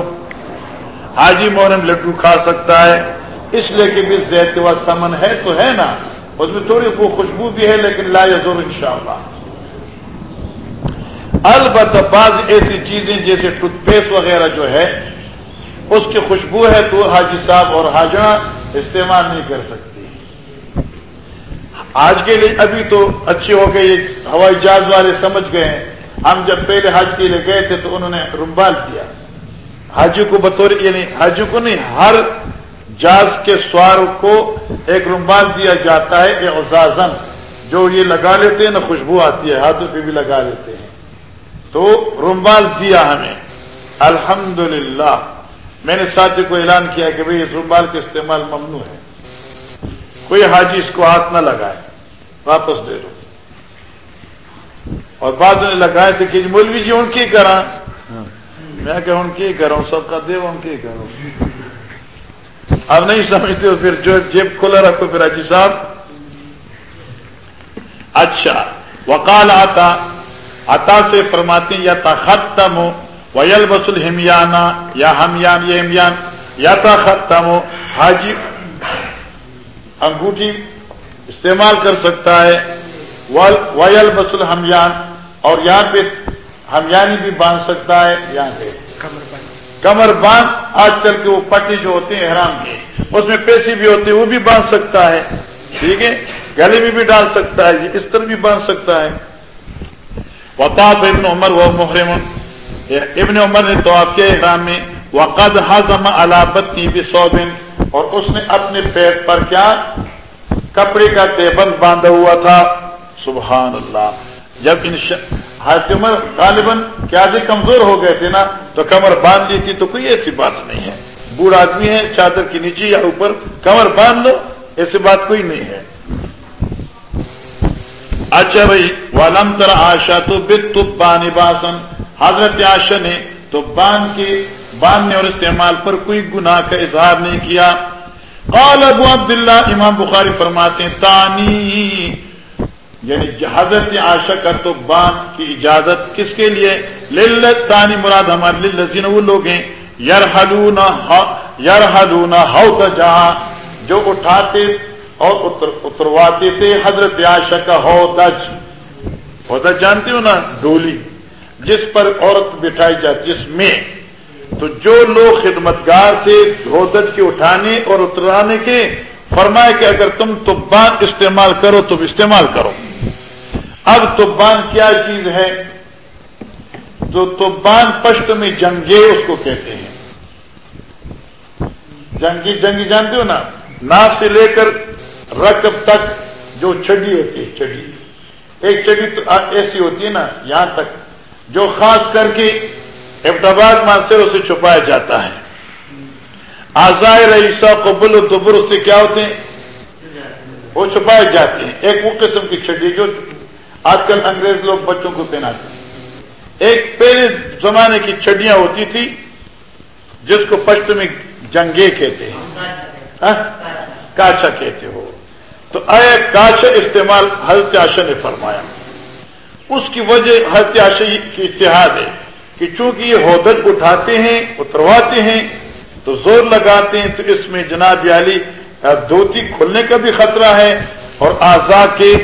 حاجی مورم لڈو کھا سکتا ہے۔ اس لیے کہ بھی زیت و سمن ہے تو ہے نا۔ اس میں تھوڑی وہ خوشبو بھی ہے لیکن لا یزور ان شاء اللہ البتہ بعض ایسی چیزیں جیسے ٹوتھ پیسٹ وغیرہ جو ہے، اس کی خوشبو ہے تو حاجی صاحب اور حاجہ استعمال نہیں کر سکتی آج کے لیے ابھی تو اچھی ہو گئی ہوائی جہاز والے سمجھ گئے۔ ہیں ہم جب پہلے حج کے لیے گئے تھے تو انہوں نے رمبال دیا۔ حاجی کو بطور یعنی حاجی کو نہیں، ہر جہاز کے سوار کو ایک رمبال دیا جاتا ہے اعزازن جو یہ لگا لیتے ہیں نا، خوشبو آتی ہے، ہاتھوں پہ بھی لگا لیتے ہیں۔ تو رمبال دیا ہمیں۔ الحمد میں نے ساتھی کو اعلان کیا کہ بھائی رمبال کا استعمال ممنوع ہے۔ کوئی حاجی اس کو ہاتھ نہ لگائے، واپس دے دو۔ اور بعد میں لگائے تھے کہ مولوی جی ان کی کرا میں کہ ان کی کروں سب کا دے ان کی کروں. اب نہیں سمجھتے ہو، پھر جو جیب کھلا رکھو، پھر حاجی صاحب. اچھا وکال آتا عطا سے فرماتے ہیں، یا تا ختم ویل بسل ہمیانا یا ہمیان، یہ ہمیان، یا تا ختم حاجی، انگوٹھی استعمال کر سکتا ہے ویل بسل ہمیان اور یہاں پہ ہمیانی بھی باندھ سکتا ہے یہاں پہ کمر باندھ۔ آج کل کے وہ پٹی جو ہوتے ہیں احرام کے، اس میں پیسی بھی ہوتے ہیں وہ بھی باندھ سکتا ہے۔ ٹھیک ہے؟ گلے میں بھی ڈال سکتا ہے اس طرح بھی باندھ سکتا ہے۔ وطاف ابن عمر و محرم۔ ابن عمر نے تو آپ کے احرام میں وقد حضم علابتی بصوبن، اور اس نے اپنے پیٹ پر کیا؟ کپڑے کا ٹیبل باندھا ہوا تھا۔ سبحان اللہ۔ جب ان عمر غالباً کیا بھی کمزور ہو گئے تھے نا، تو کمر باندھ لی تھی، تو کوئی ایسی بات نہیں ہے۔ بوڑھ آدمی ہے، چادر کے نیچے یا اوپر، کمر باندھ لو، ایسی بات کوئی نہیں ہے۔ اچھا بھائی والم تر آشا تو بت باسن حضرت آشا نے تو بان کے باندھنے اور استعمال پر کوئی گناہ کا اظہار نہیں کیا۔ قال ابو عبداللہ امام بخاری فرماتے ہیں تانی یعنی جی حضرت آشا کا تو بان کی اجازت کس کے لیے؟ للت تانی مراد ہمارے لذین وہ لوگ ہیں یار ہلونا یار ہلونا ہو جہاں جو اٹھاتے اور اترواتے تھے حضرت آشا کا ہو دج جانتے ہو نا؟ ڈولی۔ جس پر عورت بٹھائی جاتی، جس میں۔ تو جو لوگ خدمتگار تھے ہودج کے اٹھانے اور اترانے کے فرمائے کہ اگر تم تبان استعمال کرو تو استعمال کرو۔ اب تبان کیا چیز ہے؟ تو تبان پشت میں جنگے اس کو کہتے ہیں۔ جنگی جنگی جانتے ہو نا؟ ناک سے لے کر رقب تک جو چڑی ہوتی ہے، چڑی۔ ایک چڑی تو ایسی ہوتی ہے نا، یہاں تک۔ جو خاص کر کے ابتباد مانسروں سے چھپایا جاتا ہے۔ آزائے رئیسا قبل و دبر سے کیا ہوتے ہیں؟ وہ چھپائے جاتے ہیں۔ ایک وہ قسم کی چڑی جو آج کل انگریز لوگ بچوں کو پہناتے ہیں۔ ایک پہلے زمانے کی چڑیاں ہوتی تھی، جس کو پشت میں جنگے کہتے ہیں۔ ہاں؟ کاچا کہتے ہو۔ تو اے کاچا استعمال حضرت آشا نے فرمایا۔ اس کی وجہ حضرت آشا کی اتحاد ہے کہ چونکہ یہ ہودج اٹھاتے ہیں، اترواتے ہیں، تو زور لگاتے ہیں، تو اس میں جناب علی دھوتی کھلنے کا بھی خطرہ ہے اور آزا کے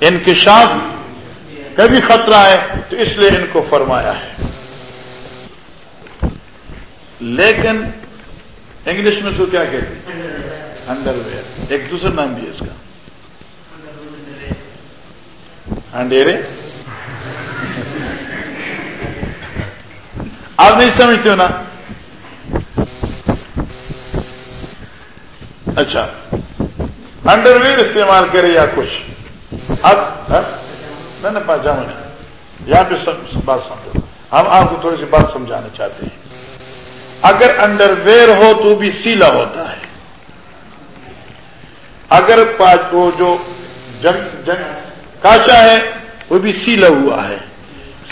انکشاف کا بھی خطرہ ہے تو اس لیے ان کو فرمایا ہے۔ لیکن انگلش میں تو کیا کہتے ہیں؟ انڈر ویئر ایک دوسرا نام بھی ہے اس کا۔ انڈیرے آپ نہیں سمجھتے ہو نا؟ اچھا۔ انڈر ویئر استعمال کرے یا کچھ؟ اب میں نے پاجامہ یہاں پہ بات سمجھو. ہم آپ کو تھوڑی سی بات سمجھانا چاہتے ہیں. اگر انڈر ویئر ہو تو بھی سیلا ہوتا ہے. اگر وہ جو جنگ جنگ کاچا ہے، وہ بھی سیلا ہوا ہے.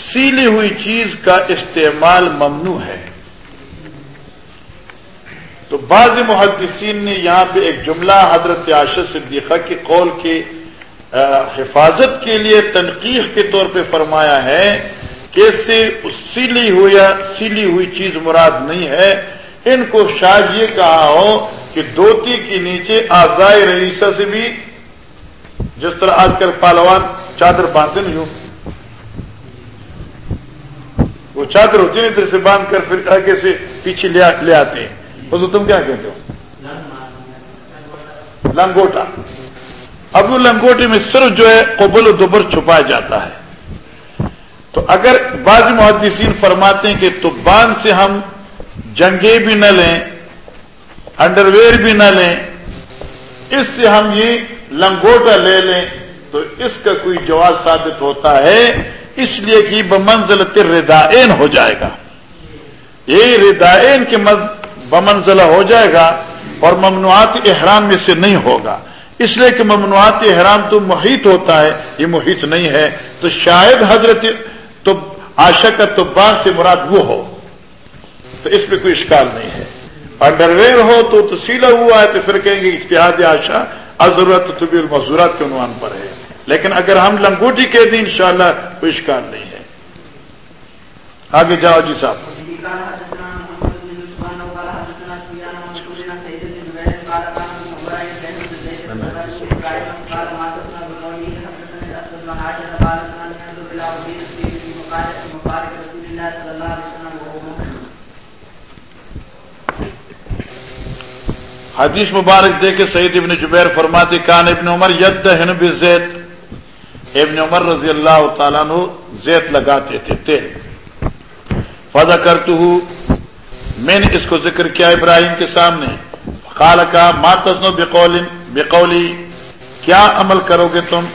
سیلی ہوئی چیز کا استعمال ممنوع ہے. تو بعض محدثین نے یہاں پہ ایک جملہ حضرت عاشر صدیقہ کے قول کی حفاظت کے لیے تنقیح کے طور پہ فرمایا ہے کہ اس سے سیلی ہوئی سیلی ہوئی چیز مراد نہیں ہے۔ ان کو شاید یہ کہا ہو کہ دھوتی کے نیچے آزائے رئیسا سے بھی جس طرح آج کل پالوان چادر باندھتے نہیں ہو۔ وہ چادر ہوتی ہے سے باندھ کر پھر آگے سے پیچھے لے آتے ہیں۔ تو تم کیا کہتے ہو؟ لنگوٹا۔ اب وہ لنگوٹے میں صرف جو ہے قبل و دبر چھپایا جاتا ہے۔ تو اگر بعض محدثین فرماتے ہیں کہ تو باندھ سے ہم جنگے بھی نہ لیں انڈر ویئر بھی نہ لیں، اس سے ہم یہ لنگوٹا لے لیں تو اس کا کوئی جواز ثابت ہوتا ہے، اس لیے کہ بمنزل ردائن ہو جائے گا۔ یہ ردائن کے بمنزلہ ہو جائے گا اور ممنوعات احرام میں سے نہیں ہوگا۔ اس لیے کہ ممنوعات احرام تو محیط ہوتا ہے، یہ محیط نہیں ہے۔ تو شاید حضرت تو آشا کا تو سے مراد وہ ہو۔ تو اس میں کوئی اشکال نہیں ہے۔ انڈر ویئر ہو تو تسیلا ہوا ہے، تو پھر کہیں گے اتحاد آشا ضرورت طبی المضورات کے عنوان پر ہے۔ لیکن اگر ہم لنگوٹی کہہ دیں انشاءاللہ، کوئی اشکال نہیں ہے۔ آگے جاؤ جی صاحب۔ حدیث مبارک دے کے سعید ابن جبیر فرماتے، کان ابن عمر ید زید. ابن عمر رضی اللہ تعالیٰ نو زیت لگاتے تھے تیل فضا کرتے میں نے اس کو ذکر کیا ابراہیم کے سامنے۔ خال کا ماتسنو بقول، بقولی، کیا عمل کرو گے تم؟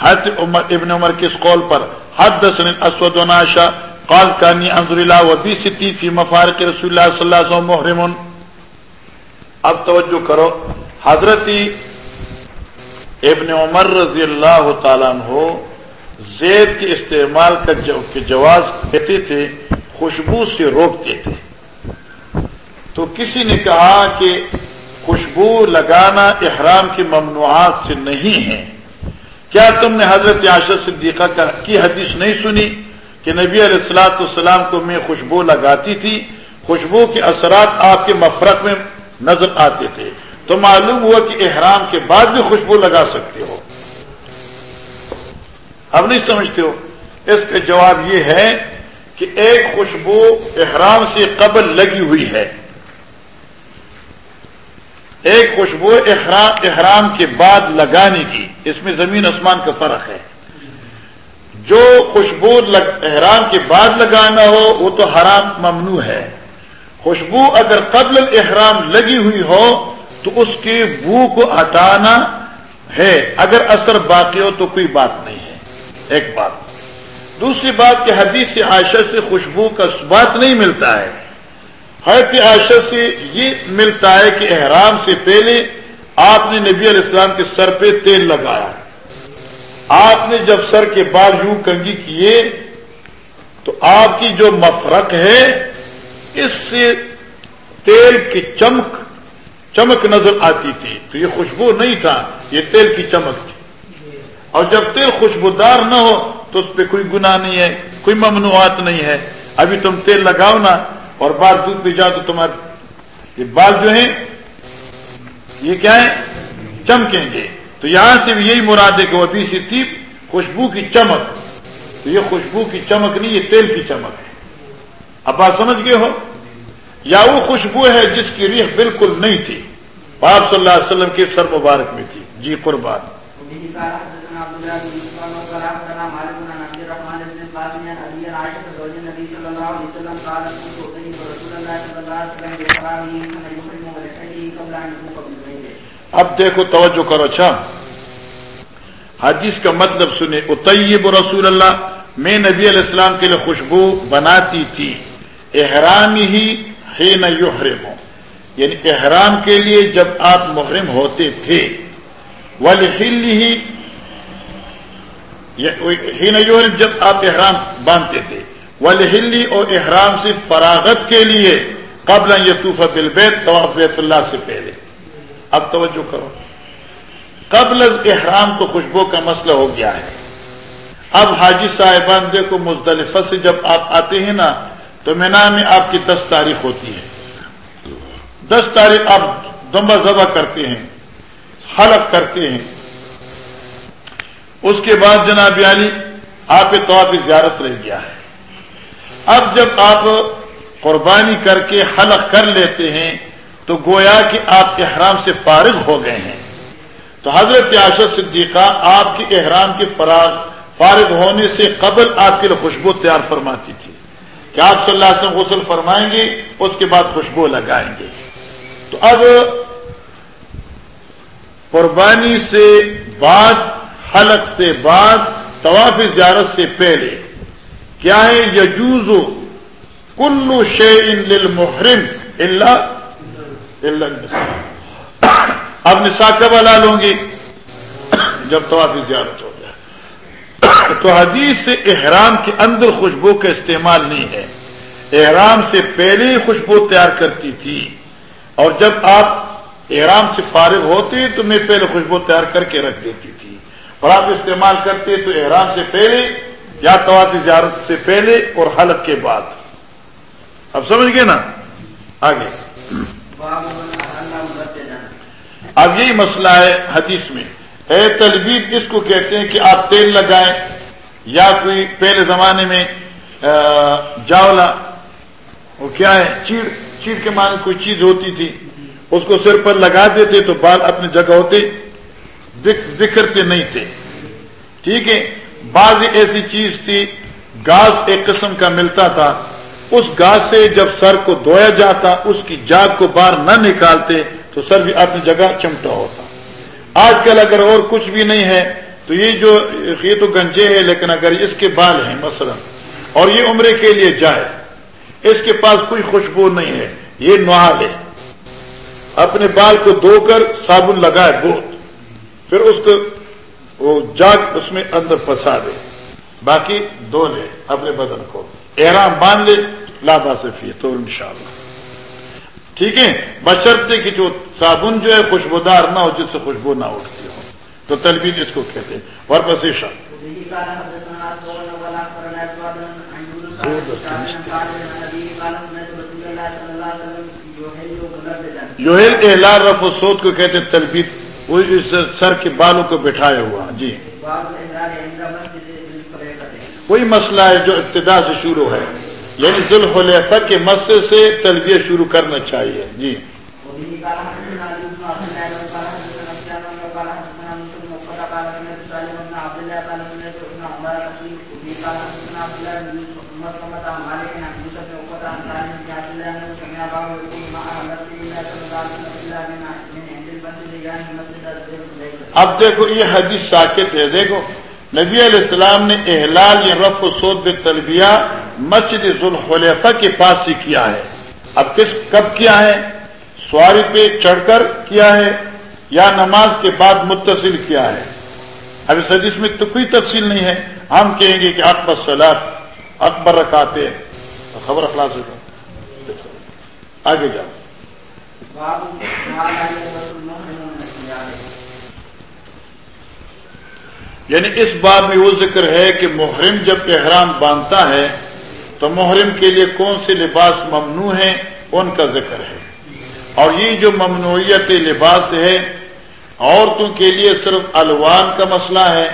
حد عمر، ابن عمر کس قول پر؟ حد دسن اسود و ناشا، قال کانی انظر اللہ و بی ستی فی مفارق رسول اللہ صلی اللہ علیہ وسلم محرم اب توجہ کرو حضرتی ابن عمر رضی اللہ تعالیٰ عنہ زید کے استعمال کا جواز کہتے تھے، خوشبو سے روکتے تھے۔ تو کسی نے کہا کہ خوشبو لگانا احرام کی ممنوعات سے نہیں ہے۔ کیا تم نے حضرت عاشر صدیقہ کی حدیث نہیں سنی کہ نبی علیہ السلاۃ السلام کو میں خوشبو لگاتی تھی؟ خوشبو کے اثرات آپ کے مفرق میں نظر آتے تھے تو معلوم ہوا کہ احرام کے بعد بھی خوشبو لگا سکتے ہو۔ اب نہیں سمجھتے ہو؟ اس کا جواب یہ ہے کہ ایک خوشبو احرام سے قبل لگی ہوئی ہے۔ ایک خوشبو احرام احرام کے بعد لگانے کی، اس میں زمین آسمان کا فرق ہے۔ جو خوشبو احرام کے بعد لگانا ہو، وہ تو حرام ممنوع ہے۔ خوشبو اگر قبل احرام لگی ہوئی ہو تو اس کے بو کو ہٹانا ہے۔ اگر اثر باقی ہو تو کوئی بات نہیں ہے۔ ایک بات۔ دوسری بات کہ حدیث عائشہ سے خوشبو کا بات نہیں ملتا ہے۔ حضرت عائشہ سے یہ ملتا ہے کہ احرام سے پہلے آپ نے نبی علیہ السلام کے سر پہ تیل لگایا۔ آپ نے جب سر کے بال یوں کنگی کیے تو آپ کی جو مفرق ہے اس سے تیل کی چمک چمک نظر آتی تھی۔ تو یہ خوشبو نہیں تھا، یہ تیل کی چمک تھی۔ اور جب تیل خوشبودار نہ ہو، تو اس پہ کوئی گناہ نہیں ہے، کوئی ممنوعات نہیں ہے۔ ابھی تم تیل لگاؤ نا، اور بال دودھ پہ جاؤ تو تمہارے یہ بال جو ہیں، یہ کیا ہے چمکیں گے۔ تو یہاں سے بھی یہی مراد ہے کہ وہ ابھی تھی خوشبو کی چمک۔ تو یہ خوشبو کی چمک نہیں، یہ تیل کی چمک ہے۔ اب بات سمجھ گئے ہو؟ یا وہ خوشبو ہے جس کی ریح بالکل نہیں تھی۔ آپ صلی اللہ علیہ وسلم کے سر مبارک میں تھی۔ جی قربان۔ اب دیکھو توجہ کرو اچھا۔ حدیث کا مطلب سنے اتیب رسول اللہ میں نبی علیہ السلام کے لیے خوشبو بناتی تھی۔ احرام ہی ہے نہ یعنی احرام کے لیے جب آپ محرم ہوتے تھے۔ ہی جب آپ احرام باندھتے تھے۔ ولہلی اور احرام سے فراغت کے لیے قبل یتوف بالبیت، طواف بیت اللہ سے پہلے۔ اب توجہ کرو۔ قبل احرام تو خوشبو کا مسئلہ ہو گیا ہے۔ اب حاجی صاحبان دیکھو، مزدلفہ سے جب آپ آتے ہیں نا تو مینا میں آپ کی دس تاریخ ہوتی ہے۔ دس تاریخ آپ دمبا ذبح کرتے ہیں، حلق کرتے ہیں۔ اس کے بعد جناب علی آپ تو آپ زیارت رہ گیا ہے۔ اب جب آپ قربانی کر کے حلق کر لیتے ہیں، تو گویا کہ آپ احرام سے فارغ ہو گئے ہیں۔ تو حضرت عاشر صدیقہ آپ کی احرام کے فراغ، فارغ ہونے سے قبل آپ کے لیے خوشبو تیار فرماتی تھی۔ کہ آپ صلی اللہ علیہ وسلم غسل فرمائیں گے، اس کے بعد خوشبو لگائیں گے۔ تو اب قربانی سے بعد، حلق سے بعد، طواف زیارت سے پہلے، کیا ہے؟ یجوز کلو شے ان محرم اللہ اب نسا کب الا لوں گی جب طواف زیارت ہو۔ تو حدیث سے احرام کے اندر خوشبو کا استعمال نہیں ہے۔ احرام سے پہلے ہی خوشبو تیار کرتی تھی۔ اور جب آپ احرام سے فارغ ہوتے تو میں پہلے خوشبو تیار کر کے رکھ دیتی تھی۔ اور آپ استعمال کرتے تو احرام سے پہلے یا طواف زیارت سے پہلے اور حلق کے بعد۔ اب سمجھ گئے نا؟ آگے۔ اب یہی مسئلہ ہے حدیث میں۔ اے تلبیب، اس کو کہتے ہیں کہ آپ تیل لگائیں یا کوئی پہلے زمانے میں جاولا، وہ کیا ہے چیڑ چیڑ کے معنی کوئی چیز ہوتی تھی، اس کو سر پر لگا دیتے تو بال اپنی جگہ ہوتے بکھرتے نہیں تھے۔ ٹھیک ہے، بعض ایسی چیز تھی، گاس ایک قسم کا ملتا تھا، اس گاس سے جب سر کو دھویا جاتا، اس کی جاگ کو باہر نہ نکالتے تو سر بھی اپنی جگہ چمٹا ہوتا۔ آج کل اگر اور کچھ بھی نہیں ہے، تو یہ جو، یہ تو گنجے ہے لیکن اگر اس کے بال ہیں، مثلا، اور یہ عمرے کے لیے جائے، اس کے پاس کوئی خوشبو نہیں ہے، یہ نوحال ہے۔ اپنے بال کو دھو کر صابن لگائے بہت، پھر اس کو وہ جاگ اس میں اندر پھنسا دے۔ باقی دو لے اپنے بدن کو۔ احرام باندھ لے لابا سے تو انشاءاللہ۔ ٹھیک ہے؟ بشرتے کہ جو صابن جو ہے خوشبودار نہ ہو، جس سے خوشبو نہ اٹھتی ہو۔ تو تلبید اس کو کہتے ہیں۔ اور بسیشا احلار رف و سود کو کہتے ہیں تلبید وہ سر کے بالوں کو بٹھایا ہوا۔ جی۔ وہی مسئلہ ہے جو ابتدا سے شروع ہے۔ یعنی ذوالحلیفہ کے مسئلے سے تلبیہ شروع کرنا چاہیے۔ جی۔ اب دیکھو یہ حدیث ساکت ہے۔ دیکھو۔ نبی علیہ السلام نے احلال یا رف و سود تلبیہ مسجد ذوالحلیفہ کے پاس ہی کیا ہے۔ اب کس کب کیا ہے؟ سواری پہ چڑھ کر کیا ہے یا نماز کے بعد متصل کیا ہے؟ اب اس حدیث میں تو کوئی تفصیل نہیں ہے۔ ہم کہیں گے کہ اکبر سلاد اکبر رکھاتے خبر اخلاص ہو آگے جاؤ۔ یعنی اس بات میں وہ ذکر ہے کہ محرم جب احرام باندھتا ہے، تو محرم کے لیے کون سے لباس ممنوع ہیں، ان کا ذکر ہے۔ اور یہ جو ممنوعیت لباس ہے، عورتوں کے لیے صرف الوان کا مسئلہ ہے،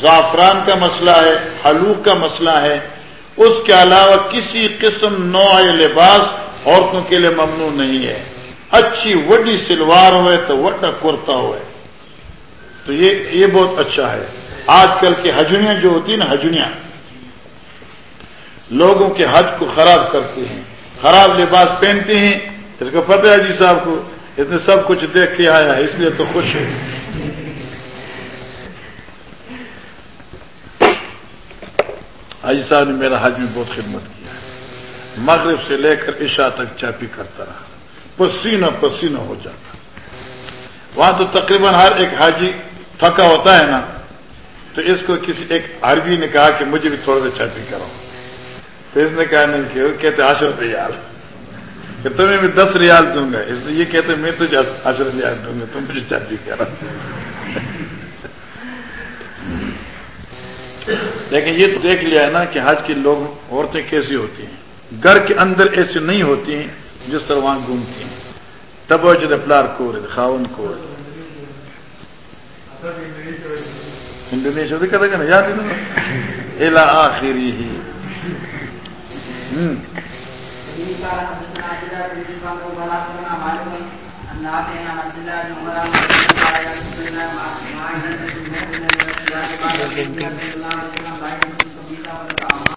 زعفران کا مسئلہ ہے، حلوق کا مسئلہ ہے۔ اس کے علاوہ کسی قسم نوع لباس عورتوں کے لیے ممنوع نہیں ہے۔ اچھی وڈی سلوار ہوئے تو وڈا کرتا ہوئے۔ تو یہ یہ بہت اچھا ہے۔ آج کل کی ہجڑیاں جو ہوتی ہیں نا ہجڑیاں لوگوں کے حج کو خراب کرتے ہیں۔ خراب لباس پہنتے ہیں۔ اس کو پتہ ہے جی صاحب کو، اس نے سب کچھ دیکھ کے آیا اس لیے تو خوش ہے۔ حاجی صاحب نے میرا حج میں بہت خدمت کیا۔ ہے مغرب سے لے کر عشاء تک چاپی کرتا رہا۔ پسینہ پسینہ ہو جاتا۔ وہاں تو تقریباً ہر ایک حاجی تھکا ہوتا ہے نا، تو اس کو کسی ایک عربی نے کہا کہ مجھے بھی تھوڑا سا چاپی کرو تو اس نے کہا نہیں کہ کہتے عشر ریال۔ کہ تمہیں میں دس ریال دوں گا۔ اس یہ کہتے میں تو عشر ریال دوں گا، تم مجھے چاپی کرو لیکن یہ تو دیکھ لیا ہے نا کہ حج کے لوگ عورتیں کیسی ہوتی ہیں۔ گھر کے اندر ایسی نہیں ہوتی ہیں جس طرح وہاں گھومتی ہیں۔ تب پلار کو خاون کو انڈونیشیا کہتے کہ نا یاد الا آخری ہی ہم۔